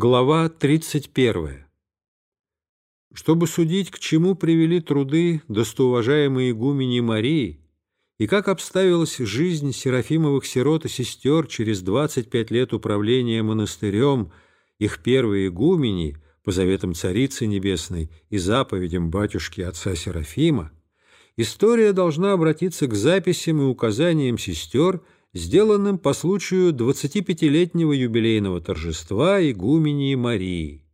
Глава 31. Чтобы судить, к чему привели труды достоуважаемой игумени Марии и как обставилась жизнь Серафимовых сирот и сестер через 25 лет управления монастырем, их первые игумени, по заветам Царицы Небесной и заповедям батюшки отца Серафима, история должна обратиться к записям и указаниям сестер – сделанным по случаю 25-летнего юбилейного торжества игумении Марии.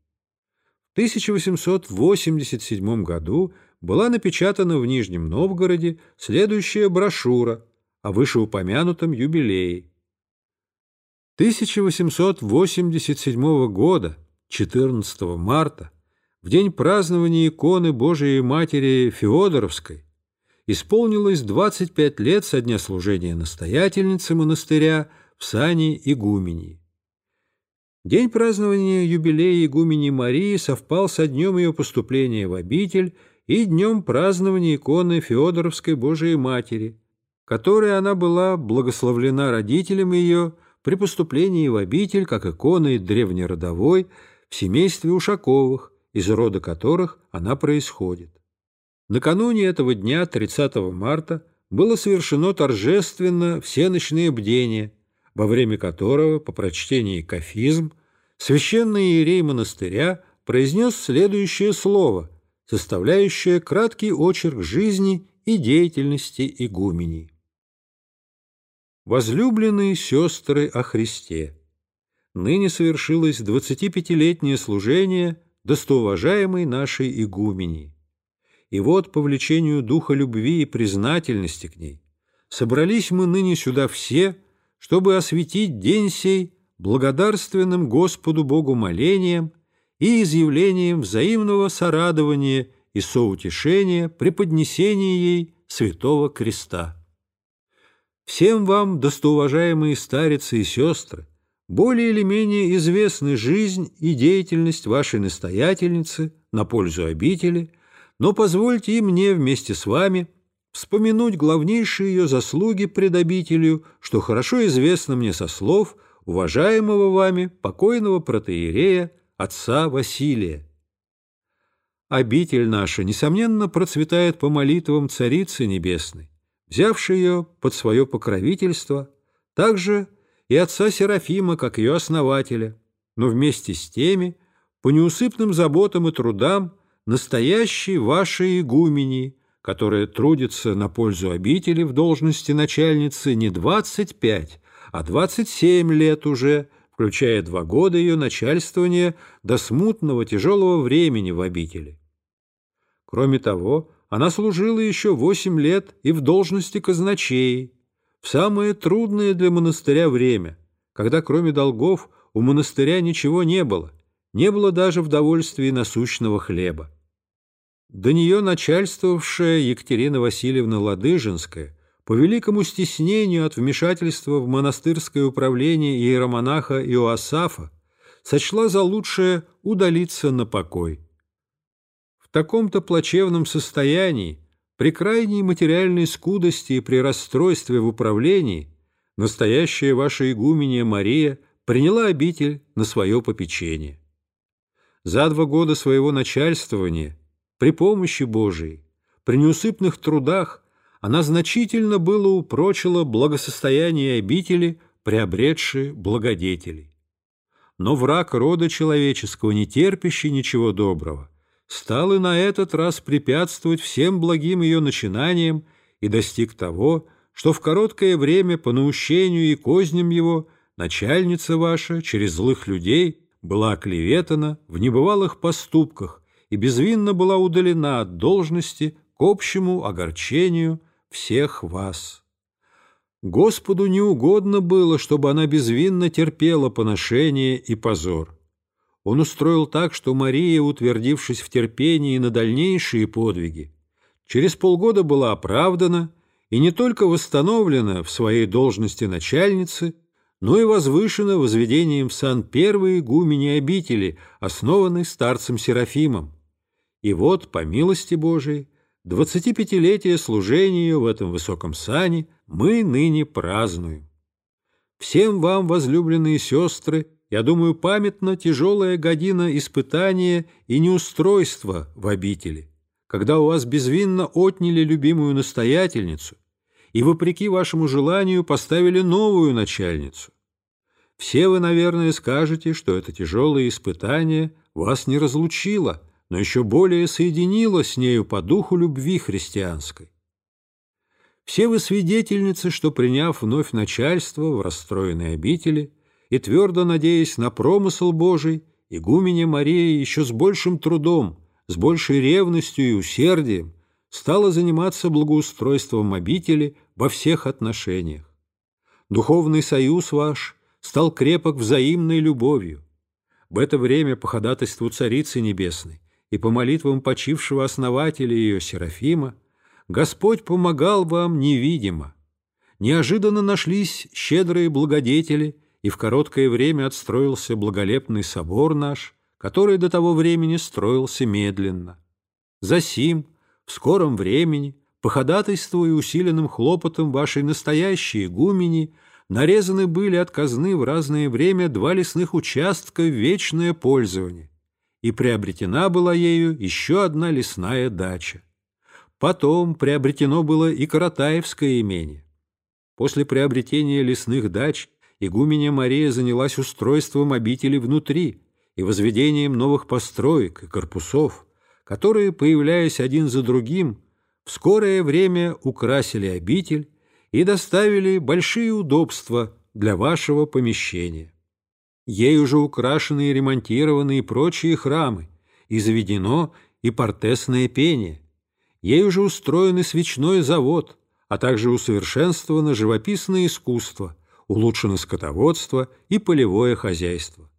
В 1887 году была напечатана в Нижнем Новгороде следующая брошюра о вышеупомянутом юбилее. 1887 года, 14 марта, в день празднования иконы Божией Матери Феодоровской, исполнилось 25 лет со дня служения настоятельницы монастыря в сане игумении. День празднования юбилея игумени Марии совпал со днем ее поступления в обитель и днем празднования иконы Феодоровской Божией Матери, которой она была благословлена родителям ее при поступлении в обитель как иконой древнеродовой в семействе Ушаковых, из рода которых она происходит. Накануне этого дня, 30 марта, было совершено торжественно всеночное бдение, во время которого, по прочтении кафизм, священный иерей монастыря произнес следующее слово, составляющее краткий очерк жизни и деятельности игуменей. Возлюбленные сестры о Христе, ныне совершилось 25-летнее служение достоуважаемой нашей игуменей. И вот по влечению духа любви и признательности к ней собрались мы ныне сюда все, чтобы осветить день сей благодарственным Господу Богу молением и изъявлением взаимного сорадования и соутешения при поднесении ей святого креста. Всем вам, достоуважаемые старицы и сестры, более или менее известны жизнь и деятельность вашей настоятельницы на пользу обители – но позвольте и мне вместе с вами вспомянуть главнейшие ее заслуги пред обителью, что хорошо известно мне со слов уважаемого вами покойного протеерея отца Василия. Обитель наша, несомненно, процветает по молитвам Царицы Небесной, взявшей ее под свое покровительство, также и отца Серафима, как ее основателя, но вместе с теми, по неусыпным заботам и трудам, настоящей вашей игумени, которая трудится на пользу обители в должности начальницы не 25, а 27 лет уже, включая два года ее начальствования до смутного тяжелого времени в обители. Кроме того, она служила еще восемь лет и в должности казначеи, в самое трудное для монастыря время, когда кроме долгов у монастыря ничего не было, не было даже в довольствии насущного хлеба. До нее начальствовавшая Екатерина Васильевна Ладыжинская по великому стеснению от вмешательства в монастырское управление иеромонаха Иоасафа сочла за лучшее удалиться на покой. В таком-то плачевном состоянии, при крайней материальной скудости и при расстройстве в управлении, настоящая ваша игуменья Мария приняла обитель на свое попечение. За два года своего начальствования – при помощи Божией, при неусыпных трудах она значительно было упрочила благосостояние обители, приобретшие благодетелей. Но враг рода человеческого, не терпящий ничего доброго, стал и на этот раз препятствовать всем благим ее начинаниям и достиг того, что в короткое время по наущению и козням его начальница ваша через злых людей была оклеветана в небывалых поступках, и безвинно была удалена от должности к общему огорчению всех вас. Господу не угодно было, чтобы она безвинно терпела поношение и позор. Он устроил так, что Мария, утвердившись в терпении на дальнейшие подвиги, через полгода была оправдана и не только восстановлена в своей должности начальницы, но и возвышена возведением в сан первой игумени обители, основанной старцем Серафимом. И вот, по милости Божией, двадцатипятилетие служения ее в этом высоком сане мы ныне празднуем. Всем вам, возлюбленные сестры, я думаю, памятна тяжелая година испытания и неустройства в обители, когда у вас безвинно отняли любимую настоятельницу и, вопреки вашему желанию, поставили новую начальницу. Все вы, наверное, скажете, что это тяжелое испытание вас не разлучило, но еще более соединило с нею по духу любви христианской. Все вы свидетельницы, что, приняв вновь начальство в расстроенной обители и твердо надеясь на промысл Божий, игуменя Мария еще с большим трудом, с большей ревностью и усердием стала заниматься благоустройством обители во всех отношениях. Духовный союз ваш стал крепок взаимной любовью. В это время по ходатайству Царицы Небесной и по молитвам почившего основателя ее Серафима Господь помогал вам невидимо. Неожиданно нашлись щедрые благодетели, и в короткое время отстроился благолепный собор наш, который до того времени строился медленно. Засим, в скором времени, по ходатайству и усиленным хлопотом вашей настоящей игумени, нарезаны были от казны в разное время два лесных участка в вечное пользование, и приобретена была ею еще одна лесная дача. Потом приобретено было и Каратаевское имение. После приобретения лесных дач игуменя Мария занялась устройством обители внутри и возведением новых построек и корпусов, которые, появляясь один за другим, в скорое время украсили обитель и доставили большие удобства для вашего помещения. Ей уже украшены и ремонтированы и прочие храмы, и заведено и портесное пение, Ей уже устроен и свечной завод, а также усовершенствовано живописное искусство, улучшено скотоводство и полевое хозяйство.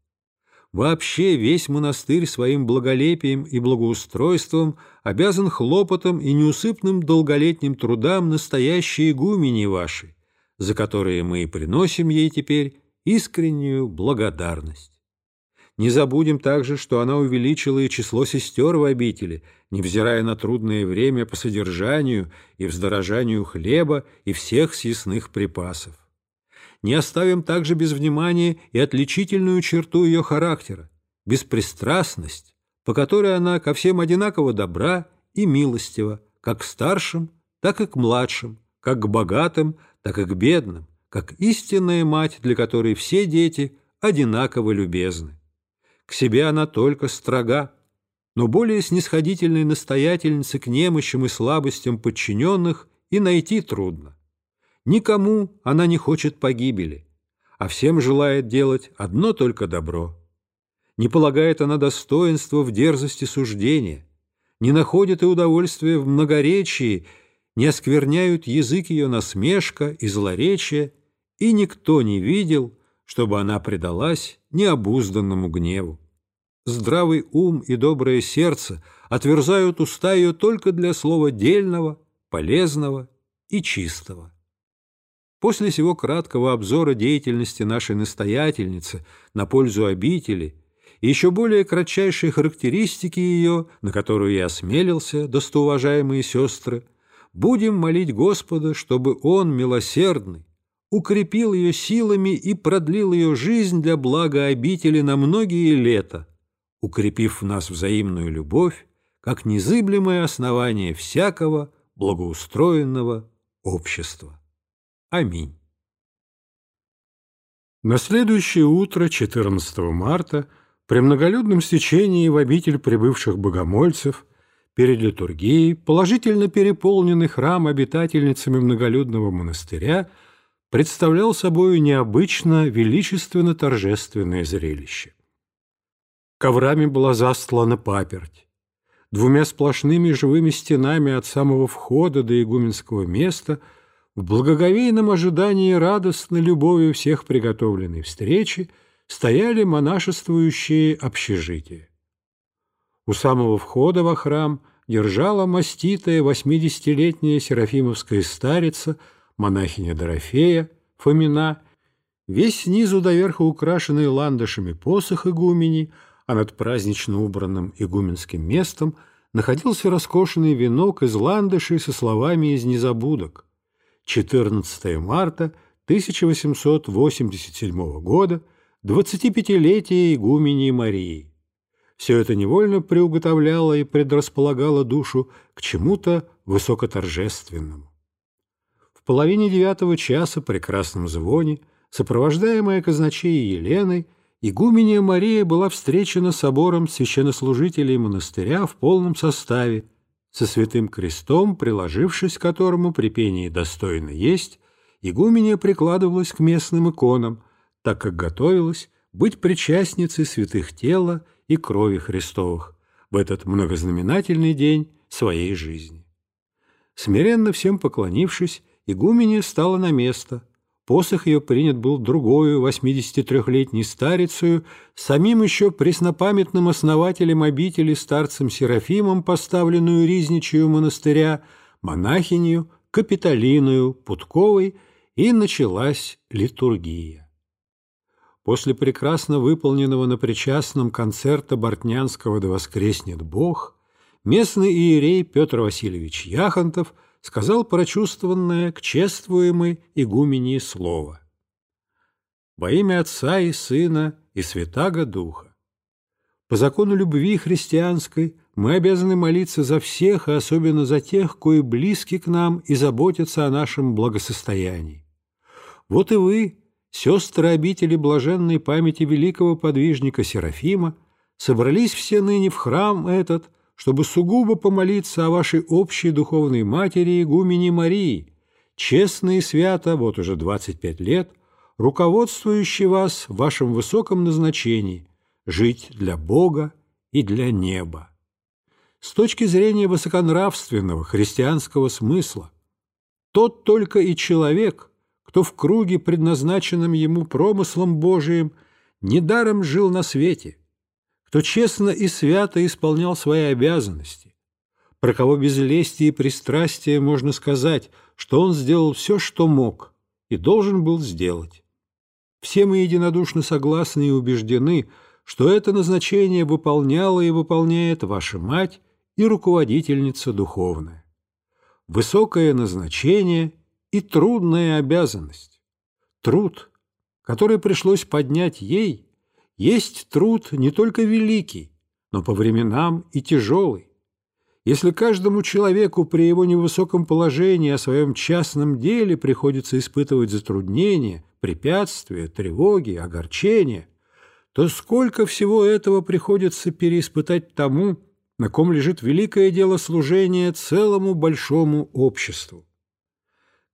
Вообще весь монастырь своим благолепием и благоустройством обязан хлопотом и неусыпным долголетним трудам настоящей игумени вашей, за которые мы и приносим ей теперь искреннюю благодарность. Не забудем также, что она увеличила и число сестер в обители, невзирая на трудное время по содержанию и вздорожанию хлеба и всех съестных припасов. Не оставим также без внимания и отличительную черту ее характера – беспристрастность, по которой она ко всем одинаково добра и милостива, как к старшим, так и к младшим, как к богатым, так и к бедным, как истинная мать, для которой все дети одинаково любезны. К себе она только строга, но более снисходительной настоятельницы к немощам и слабостям подчиненных и найти трудно. Никому она не хочет погибели, а всем желает делать одно только добро. Не полагает она достоинства в дерзости суждения, не находит и удовольствия в многоречии, не оскверняют язык ее насмешка и злоречие, и никто не видел, чтобы она предалась необузданному гневу. Здравый ум и доброе сердце отверзают уста ее только для слова дельного, полезного и чистого. После всего краткого обзора деятельности нашей настоятельницы на пользу обители и еще более кратчайшей характеристики ее, на которую я осмелился, достоуважаемые сестры, будем молить Господа, чтобы Он, милосердный, укрепил ее силами и продлил ее жизнь для блага обители на многие лета, укрепив в нас взаимную любовь, как незыблемое основание всякого благоустроенного общества. Аминь. На следующее утро, 14 марта, при многолюдном стечении в обитель прибывших богомольцев, перед литургией, положительно переполненный храм обитательницами многолюдного монастыря – представлял собой необычно величественно-торжественное зрелище. Коврами была застлана паперть. Двумя сплошными живыми стенами от самого входа до игуменского места в благоговейном ожидании радостной любовью всех приготовленной встречи стояли монашествующие общежития. У самого входа во храм держала маститая восьмидесятилетняя серафимовская старица – монахиня Дорофея, Фомина, весь снизу до верха украшенный ландышами посох игумени, а над празднично убранным игуменским местом находился роскошный венок из ландышей со словами из незабудок. 14 марта 1887 года, 25-летие игумении Марии. Все это невольно приуготовляло и предрасполагало душу к чему-то высокоторжественному. Половине девятого часа при красном звоне, сопровождаемая казначеей Еленой, игуменья Мария была встречена собором священнослужителей монастыря в полном составе, со святым крестом, приложившись к которому при пении достойно есть, игуменья прикладывалась к местным иконам, так как готовилась быть причастницей святых тела и крови Христовых в этот многознаменательный день своей жизни. Смиренно всем поклонившись, игуменья стала на место. Посох ее принят был другою, 83-летней старицею, самим еще преснопамятным основателем обители старцем Серафимом, поставленную Ризничью монастыря, монахинью Капитолиною Путковой, и началась литургия. После прекрасно выполненного на причастном концерта Бортнянского «Да воскреснет Бог» местный иерей Петр Васильевич Яхонтов сказал прочувствованное к чествуемой игумении слово «Во имя Отца и Сына и Святаго Духа». По закону любви христианской мы обязаны молиться за всех, и особенно за тех, кои близки к нам и заботятся о нашем благосостоянии. Вот и вы, сестры обители блаженной памяти великого подвижника Серафима, собрались все ныне в храм этот, чтобы сугубо помолиться о вашей общей духовной матери игумени Марии, честно и свято, вот уже 25 лет, руководствующей вас в вашем высоком назначении жить для Бога и для неба. С точки зрения высоконравственного христианского смысла, тот только и человек – кто в круге, предназначенном ему промыслом Божиим, недаром жил на свете, кто честно и свято исполнял свои обязанности, про кого без лести и пристрастия можно сказать, что он сделал все, что мог и должен был сделать. Все мы единодушно согласны и убеждены, что это назначение выполняла и выполняет ваша мать и руководительница духовная. Высокое назначение – и трудная обязанность. Труд, который пришлось поднять ей, есть труд не только великий, но по временам и тяжелый. Если каждому человеку при его невысоком положении о своем частном деле приходится испытывать затруднения, препятствия, тревоги, огорчения, то сколько всего этого приходится переиспытать тому, на ком лежит великое дело служения целому большому обществу.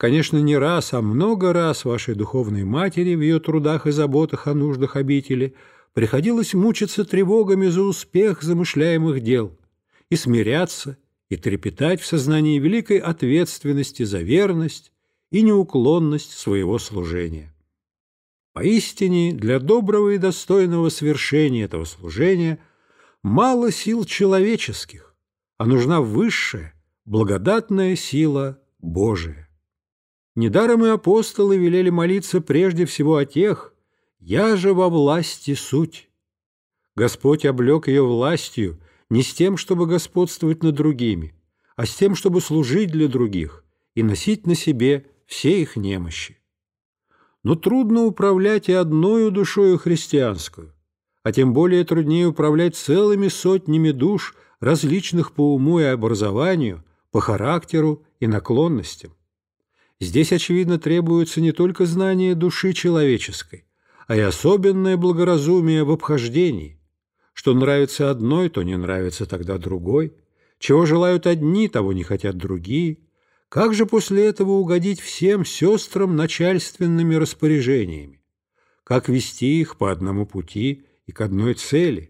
Конечно, не раз, а много раз вашей духовной матери в ее трудах и заботах о нуждах обители приходилось мучиться тревогами за успех замышляемых дел и смиряться, и трепетать в сознании великой ответственности за верность и неуклонность своего служения. Поистине, для доброго и достойного свершения этого служения мало сил человеческих, а нужна высшая, благодатная сила Божия. Недаром и апостолы велели молиться прежде всего о тех, «Я же во власти суть». Господь облег ее властью не с тем, чтобы господствовать над другими, а с тем, чтобы служить для других и носить на себе все их немощи. Но трудно управлять и одною душою христианскую, а тем более труднее управлять целыми сотнями душ, различных по уму и образованию, по характеру и наклонностям. Здесь, очевидно, требуется не только знание души человеческой, а и особенное благоразумие в обхождении. Что нравится одной, то не нравится тогда другой. Чего желают одни, того не хотят другие. Как же после этого угодить всем сестрам начальственными распоряжениями? Как вести их по одному пути и к одной цели?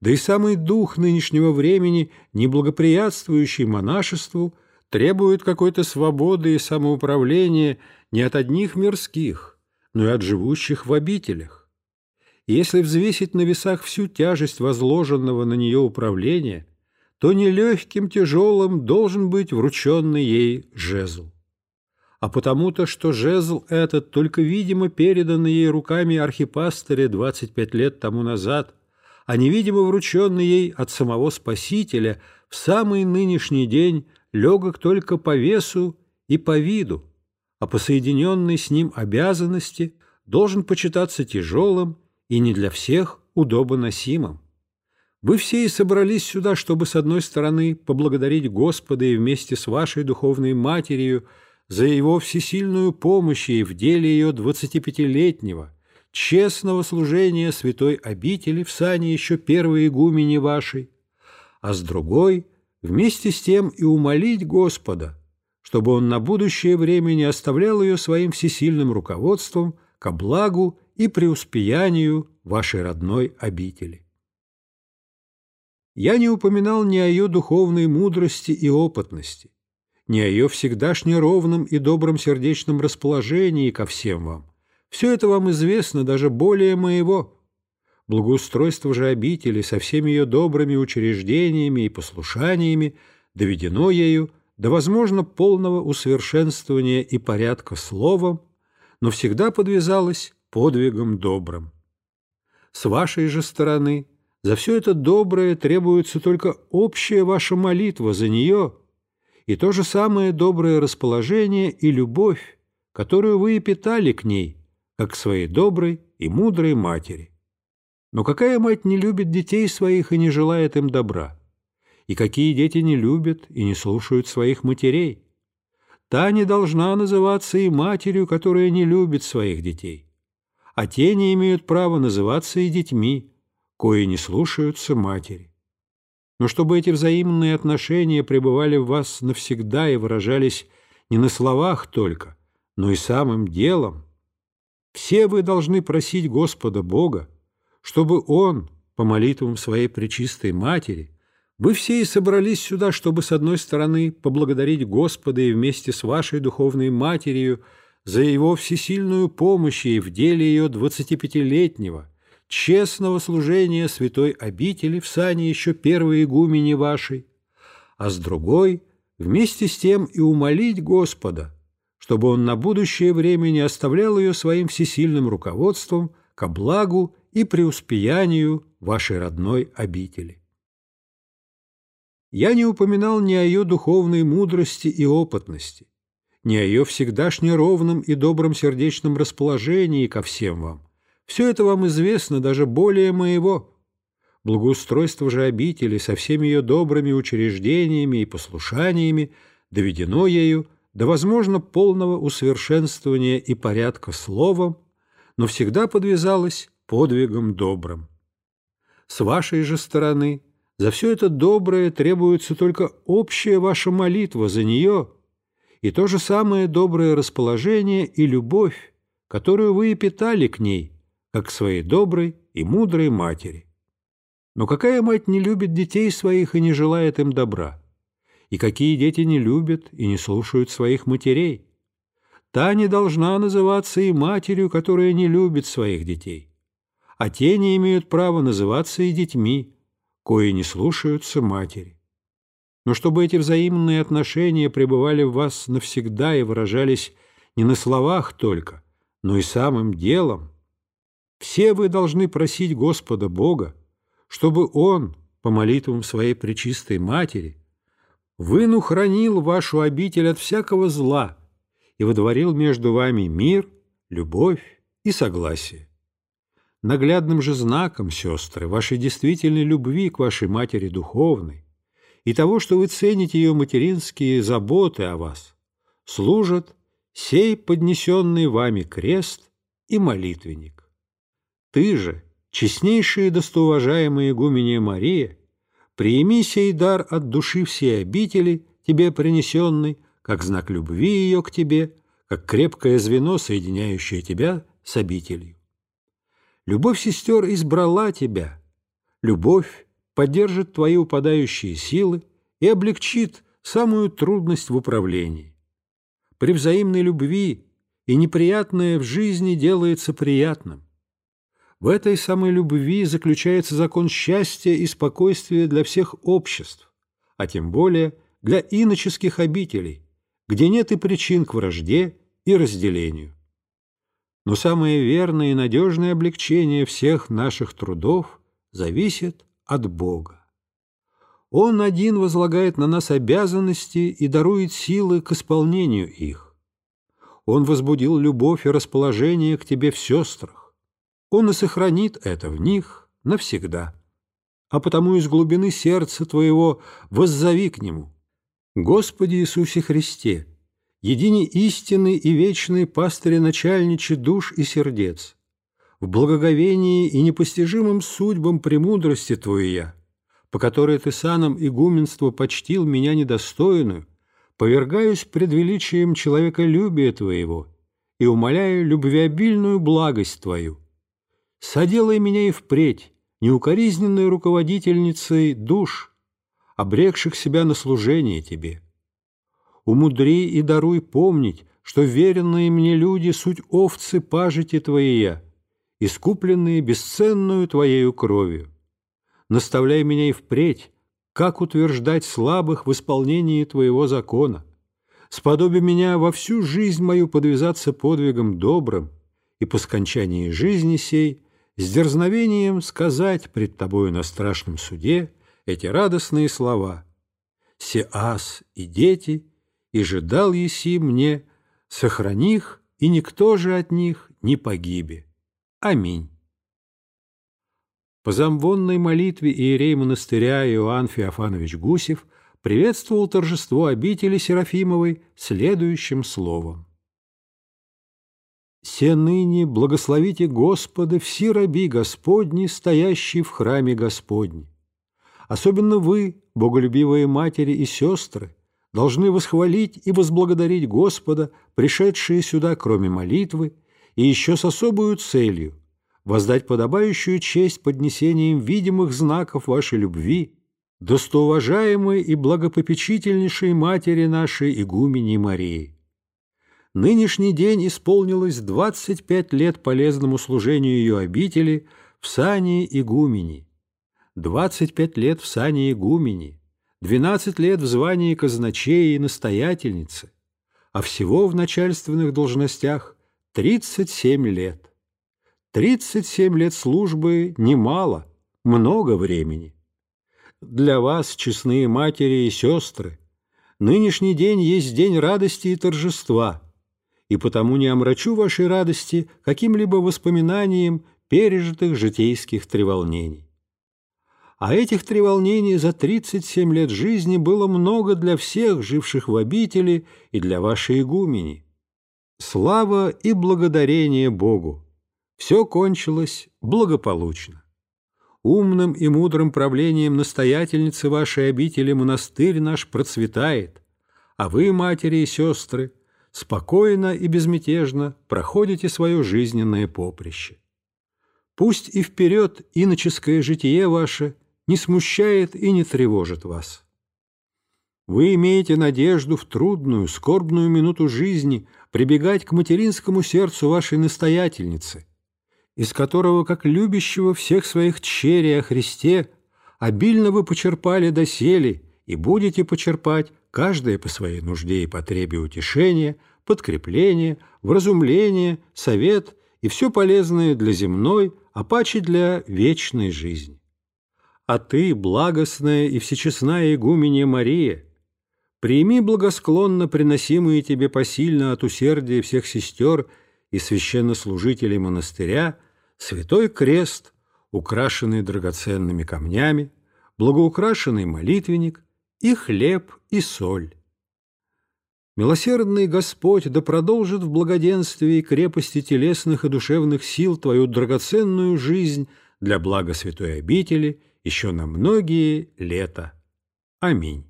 Да и самый дух нынешнего времени, неблагоприятствующий монашеству – требует какой-то свободы и самоуправления не от одних мирских, но и от живущих в обителях. Если взвесить на весах всю тяжесть возложенного на нее управления, то нелегким, тяжелым должен быть врученный ей жезл. А потому-то, что жезл этот только видимо переданный ей руками архипастыря 25 лет тому назад, а невидимо врученный ей от самого Спасителя в самый нынешний день легок только по весу и по виду, а по соединенной с ним обязанности должен почитаться тяжелым и не для всех удобоносимым. Вы все и собрались сюда, чтобы, с одной стороны, поблагодарить Господа и вместе с вашей духовной матерью за его всесильную помощь и в деле ее двадцатипятилетнего, честного служения святой обители в сане еще первой игумени вашей, а с другой – вместе с тем и умолить Господа, чтобы Он на будущее время не оставлял ее своим всесильным руководством ко благу и преуспеянию вашей родной обители. Я не упоминал ни о ее духовной мудрости и опытности, ни о ее всегдашне ровном и добром сердечном расположении ко всем вам. Все это вам известно даже более моего. Благоустройство же обители со всеми ее добрыми учреждениями и послушаниями доведено ею до, возможно, полного усовершенствования и порядка словом, но всегда подвязалось подвигом добрым. С вашей же стороны за все это доброе требуется только общая ваша молитва за нее и то же самое доброе расположение и любовь, которую вы и питали к ней, как к своей доброй и мудрой матери. Но какая мать не любит детей своих и не желает им добра? И какие дети не любят и не слушают своих матерей? Та не должна называться и матерью, которая не любит своих детей. А те не имеют права называться и детьми, кои не слушаются матери. Но чтобы эти взаимные отношения пребывали в вас навсегда и выражались не на словах только, но и самым делом, все вы должны просить Господа Бога, чтобы Он, по молитвам своей Пречистой Матери, вы все и собрались сюда, чтобы, с одной стороны, поблагодарить Господа и вместе с вашей духовной матерью за Его всесильную помощь и в деле ее двадцатипятилетнего, честного служения святой обители в сане еще первой игумени вашей, а с другой – вместе с тем и умолить Господа, чтобы Он на будущее время не оставлял ее своим всесильным руководством ко благу и преуспеянию вашей родной обители. Я не упоминал ни о ее духовной мудрости и опытности, ни о ее всегдашне ровном и добром сердечном расположении ко всем вам. Все это вам известно даже более моего. Благоустройство же обители со всеми ее добрыми учреждениями и послушаниями доведено ею до, возможно, полного усовершенствования и порядка словом, но всегда подвязалось подвигом добрым. С вашей же стороны за все это доброе требуется только общая ваша молитва за нее и то же самое доброе расположение и любовь, которую вы и питали к ней, как к своей доброй и мудрой матери. Но какая мать не любит детей своих и не желает им добра? И какие дети не любят и не слушают своих матерей? Та не должна называться и матерью, которая не любит своих детей а те не имеют права называться и детьми, кои не слушаются матери. Но чтобы эти взаимные отношения пребывали в вас навсегда и выражались не на словах только, но и самым делом, все вы должны просить Господа Бога, чтобы Он, по молитвам Своей Пречистой Матери, выну хранил вашу обитель от всякого зла и водворил между вами мир, любовь и согласие. Наглядным же знаком, сестры, вашей действительной любви к вашей матери духовной и того, что вы цените ее материнские заботы о вас, служат сей поднесенный вами крест и молитвенник. Ты же, честнейшая и достоуважаемая игуменья Мария, прими сей дар от души всей обители, тебе принесенный, как знак любви ее к тебе, как крепкое звено, соединяющее тебя с обителью. Любовь сестер избрала тебя. Любовь поддержит твои упадающие силы и облегчит самую трудность в управлении. При взаимной любви и неприятное в жизни делается приятным. В этой самой любви заключается закон счастья и спокойствия для всех обществ, а тем более для иноческих обителей, где нет и причин к вражде и разделению но самое верное и надежное облегчение всех наших трудов зависит от Бога. Он один возлагает на нас обязанности и дарует силы к исполнению их. Он возбудил любовь и расположение к тебе в сестрах. Он и сохранит это в них навсегда. А потому из глубины сердца твоего воззови к Нему. Господи Иисусе Христе, едине истинный и вечный пастыре начальниче душ и сердец, в благоговении и непостижимым судьбам премудрости Твоя, по которой Ты саном игуменства почтил меня недостойную, повергаюсь пред величием человеколюбия Твоего и умоляю любвеобильную благость Твою. Соделай меня и впредь неукоризненной руководительницей душ, обрекших себя на служение Тебе. Умудри и даруй помнить, что веренные мне люди суть овцы пажити Твоя, искупленные бесценную Твоею кровью. Наставляй меня и впредь, как утверждать слабых в исполнении Твоего закона. Сподоби меня во всю жизнь мою подвязаться подвигом добрым, и по скончании жизни сей с дерзновением сказать пред Тобою на страшном суде эти радостные слова «Сеас и дети, и ждал еси мне, сохрани их, и никто же от них не погибе». Аминь. По замвонной молитве иерей монастыря Иоанн Феофанович Гусев приветствовал торжество обители Серафимовой следующим словом. «Се ныне благословите Господа все раби Господни, стоящие в храме Господне. Особенно вы, боголюбивые матери и сестры, должны восхвалить и возблагодарить Господа, пришедшие сюда, кроме молитвы, и еще с особую целью – воздать подобающую честь поднесением видимых знаков вашей любви, достоуважаемой и благопопечительнейшей матери нашей игумени Марии. Нынешний день исполнилось 25 лет полезному служению ее обители в сане игумени, 25 лет в сане игумени, 12 лет в звании казначея и настоятельницы, а всего в начальственных должностях 37 лет. 37 лет службы немало, много времени. Для вас, честные матери и сестры, нынешний день есть день радости и торжества, и потому не омрачу вашей радости каким-либо воспоминанием пережитых житейских треволнений. А этих треволнений за 37 лет жизни было много для всех, живших в обители, и для вашей игумени. Слава и благодарение Богу! Все кончилось благополучно. Умным и мудрым правлением настоятельницы вашей обители монастырь наш процветает, а вы, матери и сестры, спокойно и безмятежно проходите свое жизненное поприще. Пусть и вперед иноческое житие ваше не смущает и не тревожит вас. Вы имеете надежду в трудную, скорбную минуту жизни прибегать к материнскому сердцу вашей настоятельницы, из которого, как любящего всех своих тщерей о Христе, обильно вы почерпали доселе и будете почерпать, каждое по своей нужде и потребе утешения, подкрепления, вразумления, совет и все полезное для земной, а паче для вечной жизни. А ты, благостная и всечестная игуменья Мария, Прими благосклонно приносимые тебе посильно от усердия всех сестер и священнослужителей монастыря святой крест, украшенный драгоценными камнями, благоукрашенный молитвенник и хлеб и соль. Милосердный Господь да продолжит в благоденствии и крепости телесных и душевных сил твою драгоценную жизнь для блага святой обители еще на многие лета. Аминь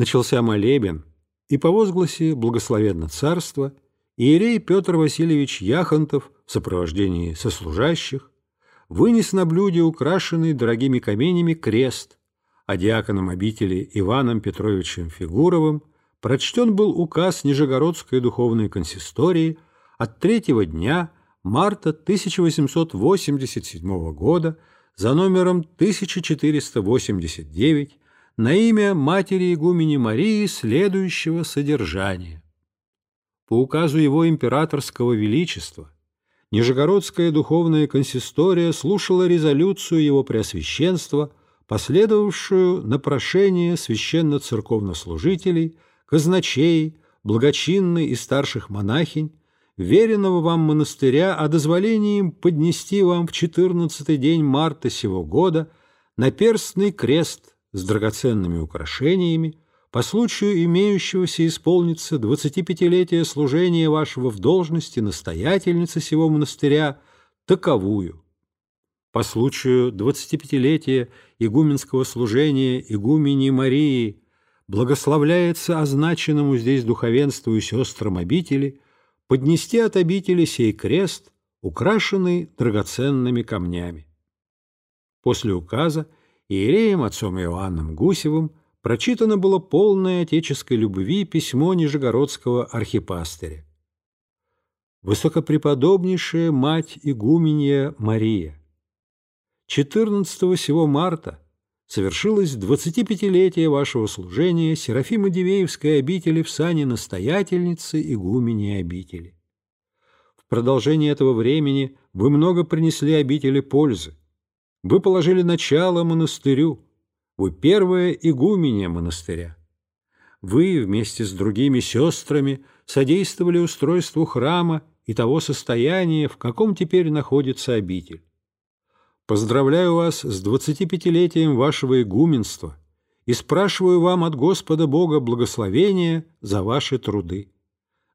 начался молебен, и по возгласе «Благословенно царство» иерей Петр Васильевич Яхонтов в сопровождении сослужащих вынес на блюде украшенный дорогими каменями крест, а диаконом обители Иваном Петровичем Фигуровым прочтен был указ Нижегородской духовной консистории от третьего дня марта 1887 года за номером 1489 на имя матери игумени Марии следующего содержания. По указу его императорского величества Нижегородская духовная консистория слушала резолюцию его преосвященства, последовавшую на прошение священно-церковнослужителей, казначей, благочинной и старших монахинь, веренного вам монастыря о дозволении им поднести вам в четырнадцатый день марта сего года наперстный крест с драгоценными украшениями по случаю имеющегося исполниться двадцатипятилетия служения вашего в должности настоятельницы сего монастыря таковую. По случаю двадцатипятилетия игуменского служения игумени Марии благословляется означенному здесь духовенству и сестрам обители – поднести от обители сей крест, украшенный драгоценными камнями. После указа иереем отцом Иоанном Гусевым прочитано было полное отеческой любви письмо Нижегородского архипастыря. Высокопреподобнейшая мать игуменья Мария, 14 сего марта совершилось 25-летие вашего служения Серафима-Дивеевской обители в сане настоятельницы игумени обители. В продолжение этого времени вы много принесли обители пользы. Вы положили начало монастырю, вы первая игуменя монастыря. Вы вместе с другими сестрами содействовали устройству храма и того состояния, в каком теперь находится обитель. Поздравляю вас с двадцатипятилетием вашего игуменства и спрашиваю вам от Господа Бога благословения за ваши труды.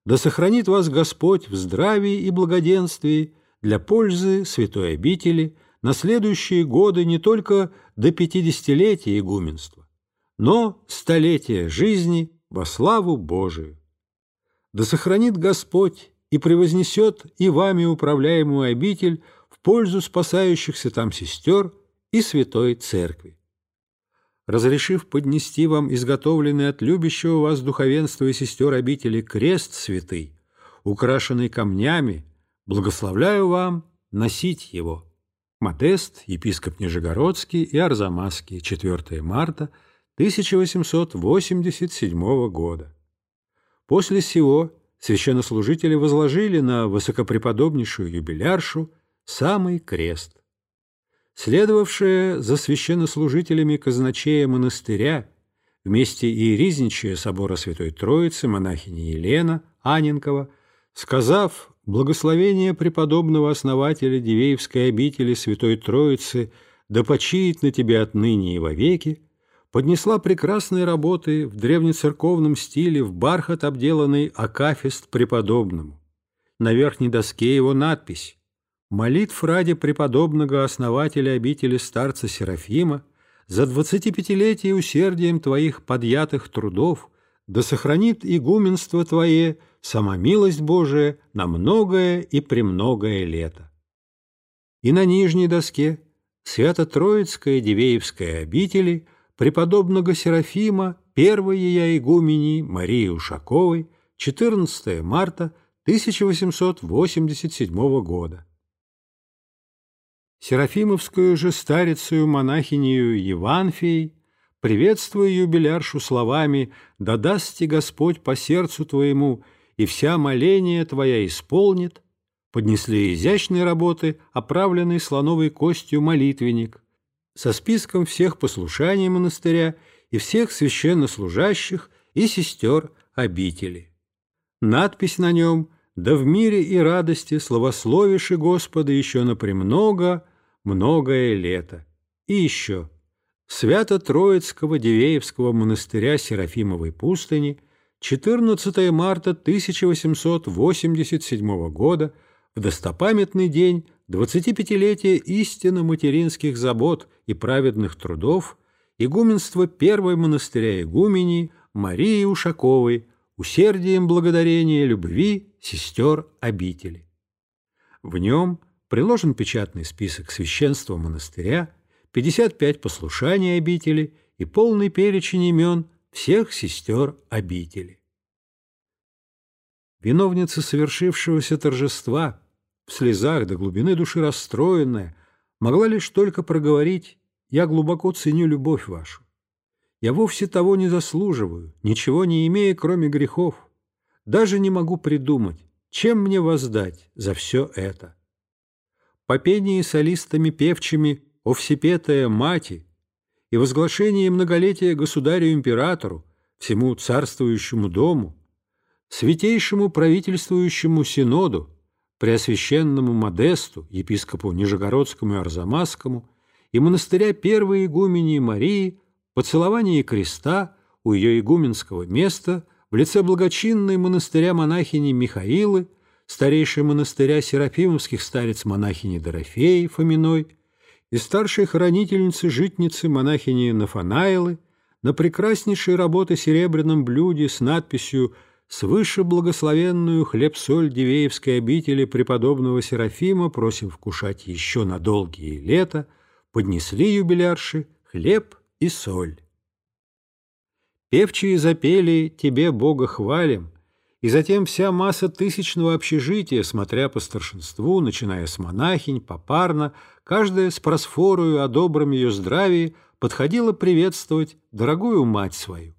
Да сохранит вас Господь в здравии и благоденствии для пользы святой обители на следующие годы не только до пятидесятилетия игуменства, но столетия жизни во славу Божию. Да сохранит Господь и превознесет и вами управляемую обитель пользу спасающихся там сестер и святой церкви. Разрешив поднести вам изготовленный от любящего вас духовенства и сестер обители крест святый, украшенный камнями, благословляю вам носить его. Модест, епископ Нижегородский и Арзамасский, 4 марта 1887 года. После сего священнослужители возложили на высокопреподобнейшую юбиляршу самый крест. Следовавшая за священнослужителями казначея монастыря, вместе и ризничая собора Святой Троицы, монахиня Елена Аненкова, сказав благословение преподобного основателя Дивеевской обители Святой Троицы да почиет на тебе отныне и вовеки, поднесла прекрасные работы в древнецерковном стиле в бархат обделанный акафист преподобному. На верхней доске его надпись молитв ради преподобного основателя обители старца Серафима, за двадцатипятилетие усердием Твоих подъятых трудов, да сохранит игуменство Твое, сама милость Божия, на многое и премногое лето. И на нижней доске Свято-Троицкая Дивеевская обители преподобного Серафима, первой я игумени Марии Ушаковой, 14 марта 1887 года. Серафимовскую же старицею монахинею Еванфией, приветствуя юбиляршу словами «Да даст тебе Господь по сердцу твоему, и вся моление твоя исполнит», поднесли изящные работы, оправленный слоновой костью молитвенник, со списком всех послушаний монастыря и всех священнослужащих и сестер обители. Надпись на нем «Да в мире и радости славословиши Господа еще напремного, многое лето». И еще Свято-Троицкого Дивеевского монастыря Серафимовой пустыни 14 марта 1887 года в достопамятный день 25-летия истинно материнских забот и праведных трудов игуменство первой монастыря игумени Марии Ушаковой усердием благодарения любви сестер обители. В нем приложен печатный список священства монастыря, 55 послушаний обители и полный перечень имен всех сестер обители. Виновница совершившегося торжества, в слезах до глубины души расстроенная, могла лишь только проговорить «Я глубоко ценю любовь вашу. Я вовсе того не заслуживаю, ничего не имея, кроме грехов. Даже не могу придумать, чем мне воздать за все это. По пении солистами певчими о всепетая мати и возглашении многолетия государю-императору, всему царствующему дому, Святейшему правительствующему синоду, Преосвященному Модесту, епископу Нижегородскому и Арзамасскому, и монастыря Первой игумении Марии поцелование креста у ее игуменского места в лице благочинной монастыря монахини Михаилы, старейшей монастыря Серафимовских старец монахини Дорофеи Фоминой и старшей хранительницы-житницы монахини Нафанаилы на прекраснейшей работы серебряном блюде с надписью свыше благословенную хлеб-соль Дивеевской обители преподобного Серафима просим вкушать еще на долгие лета, поднесли юбилярши хлеб и соль. Певчие запели «Тебе, Бога, хвалим», и затем вся масса тысячного общежития, смотря по старшинству, начиная с монахинь, попарно, каждая с просфорою о добром ее здравии, подходила приветствовать дорогую мать свою.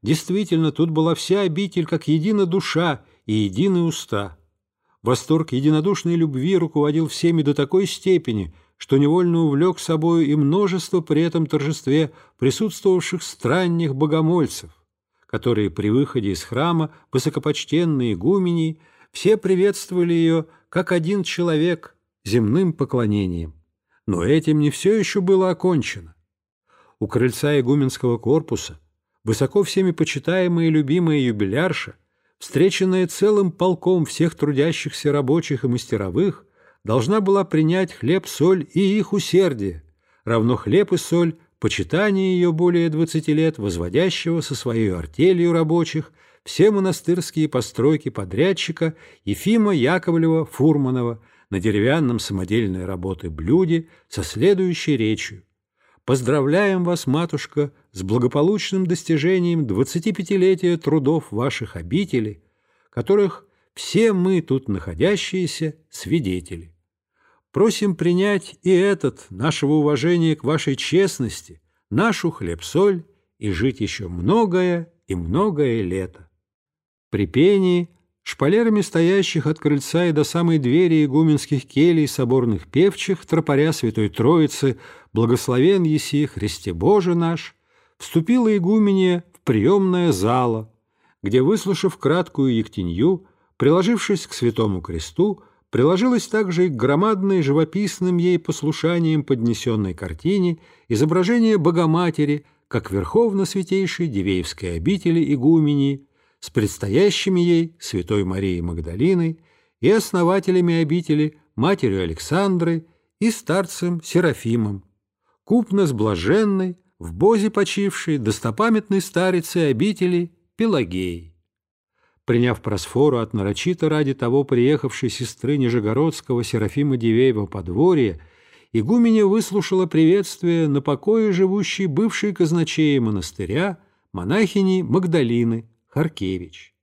Действительно, тут была вся обитель, как едина душа и единые уста. Восторг единодушной любви руководил всеми до такой степени, что невольно увлек собою и множество при этом торжестве присутствовавших странних богомольцев, которые при выходе из храма высокопочтенные игумени все приветствовали ее как один человек земным поклонением. Но этим не все еще было окончено. У крыльца игуменского корпуса высоко всеми почитаемая и любимая юбилярша, встреченная целым полком всех трудящихся рабочих и мастеровых, должна была принять хлеб, соль и их усердие, равно хлеб и соль, почитание ее более двадцати лет, возводящего со своей артелью рабочих все монастырские постройки подрядчика Ефима Яковлева-Фурманова на деревянном самодельной работы блюде со следующей речью. Поздравляем вас, матушка, с благополучным достижением 25-летия трудов ваших обителей, которых все мы тут находящиеся свидетели. Просим принять и этот, нашего уважения к вашей честности, нашу хлеб-соль и жить еще многое и многое лето. При пении шпалерами стоящих от крыльца и до самой двери игуменских келей соборных певчих, тропаря Святой Троицы, благословен еси Христе Боже наш, вступила игуменья в приемное зало, где, выслушав краткую ектенью, приложившись к святому кресту, приложилась также и к громадной живописным ей послушанием поднесенной картине изображение Богоматери, как верховно святейшей Дивеевской обители игумении, с предстоящими ей Святой Марией Магдалиной и основателями обители Матерью Александрой и старцем Серафимом, купно с блаженной, в бозе почившей достопамятной старицей обители Пелагеей. Приняв просфору от нарочито ради того приехавшей сестры Нижегородского Серафима Дивеева подворья, игуменя выслушала приветствие на покое живущей бывшей казначеи монастыря монахини Магдалины, Харкевич.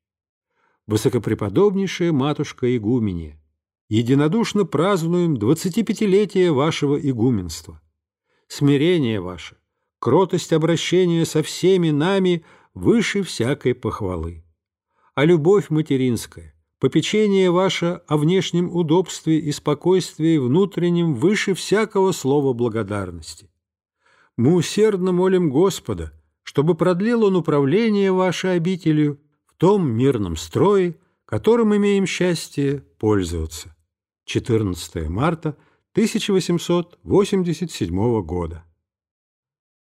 Высокопреподобнейшая матушка игуменья, единодушно празднуем 25-летие вашего игуменства. Смирение ваше, кротость обращения со всеми нами выше всякой похвалы. А любовь материнская, попечение ваше о внешнем удобстве и спокойствии внутреннем выше всякого слова благодарности. Мы усердно молим Господа, чтобы продлил он управление вашей обителью в том мирном строе, которым имеем счастье пользоваться. 14 марта 1887 года.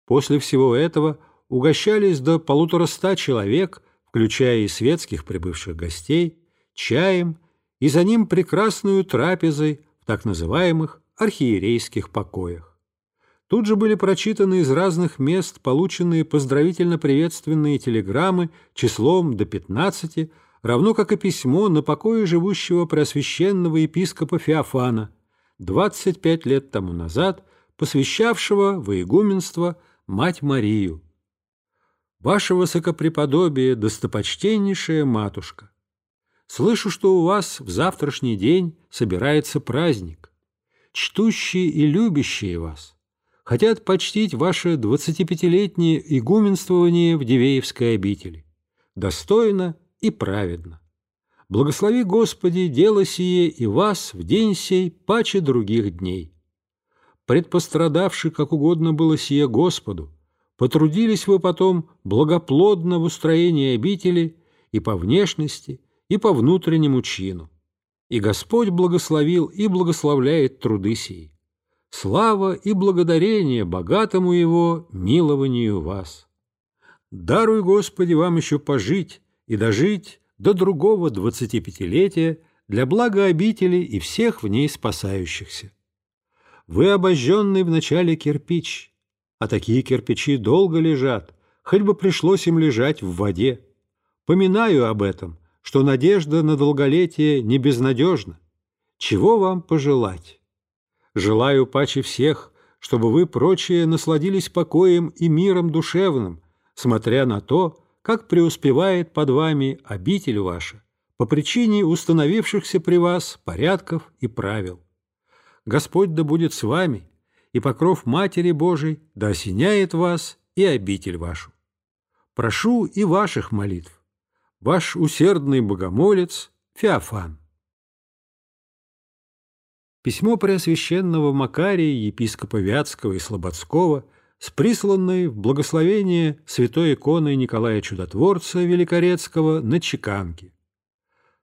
После всего этого угощались до полутораста человек, включая и светских прибывших гостей, чаем и за ним прекрасную трапезой в так называемых архиерейских покоях. Тут же были прочитаны из разных мест полученные поздравительно-приветственные телеграммы числом до 15, равно как и письмо на покое живущего преосвященного епископа Феофана, 25 лет тому назад посвящавшего во игуменство Мать Марию. Ваше Высокопреподобие, достопочтеннейшая матушка, слышу, что у вас в завтрашний день собирается праздник. Чтущие и любящие вас хотят почтить ваше двадцатипятилетнее игуменствование в Дивеевской обители. Достойно и праведно. Благослови, Господи, дело сие и вас в день сей паче других дней. Предпострадавши, как угодно было сие Господу, потрудились вы потом благоплодно в устроении обители и по внешности, и по внутреннему чину. И Господь благословил и благословляет труды сии. Слава и благодарение богатому Его милованию вас. Даруй, Господи, вам еще пожить и дожить до другого двадцатипятилетия для блага обители и всех в ней спасающихся. Вы обожженный в начале кирпич, а такие кирпичи долго лежат, хоть бы пришлось им лежать в воде. Поминаю об этом, что надежда на долголетие не безнадежна. Чего вам пожелать? Желаю паче всех, чтобы вы, прочие, насладились покоем и миром душевным, смотря на то, как преуспевает под вами обитель ваша, по причине установившихся при вас порядков и правил. Господь да будет с вами, и покров Матери Божией да осеняет вас и обитель вашу. Прошу и ваших молитв. Ваш усердный богомолец Феофан. Письмо Преосвященного Макария, епископа Вятского и Слободского, с присланной в благословение святой иконой Николая Чудотворца Великорецкого на чеканке.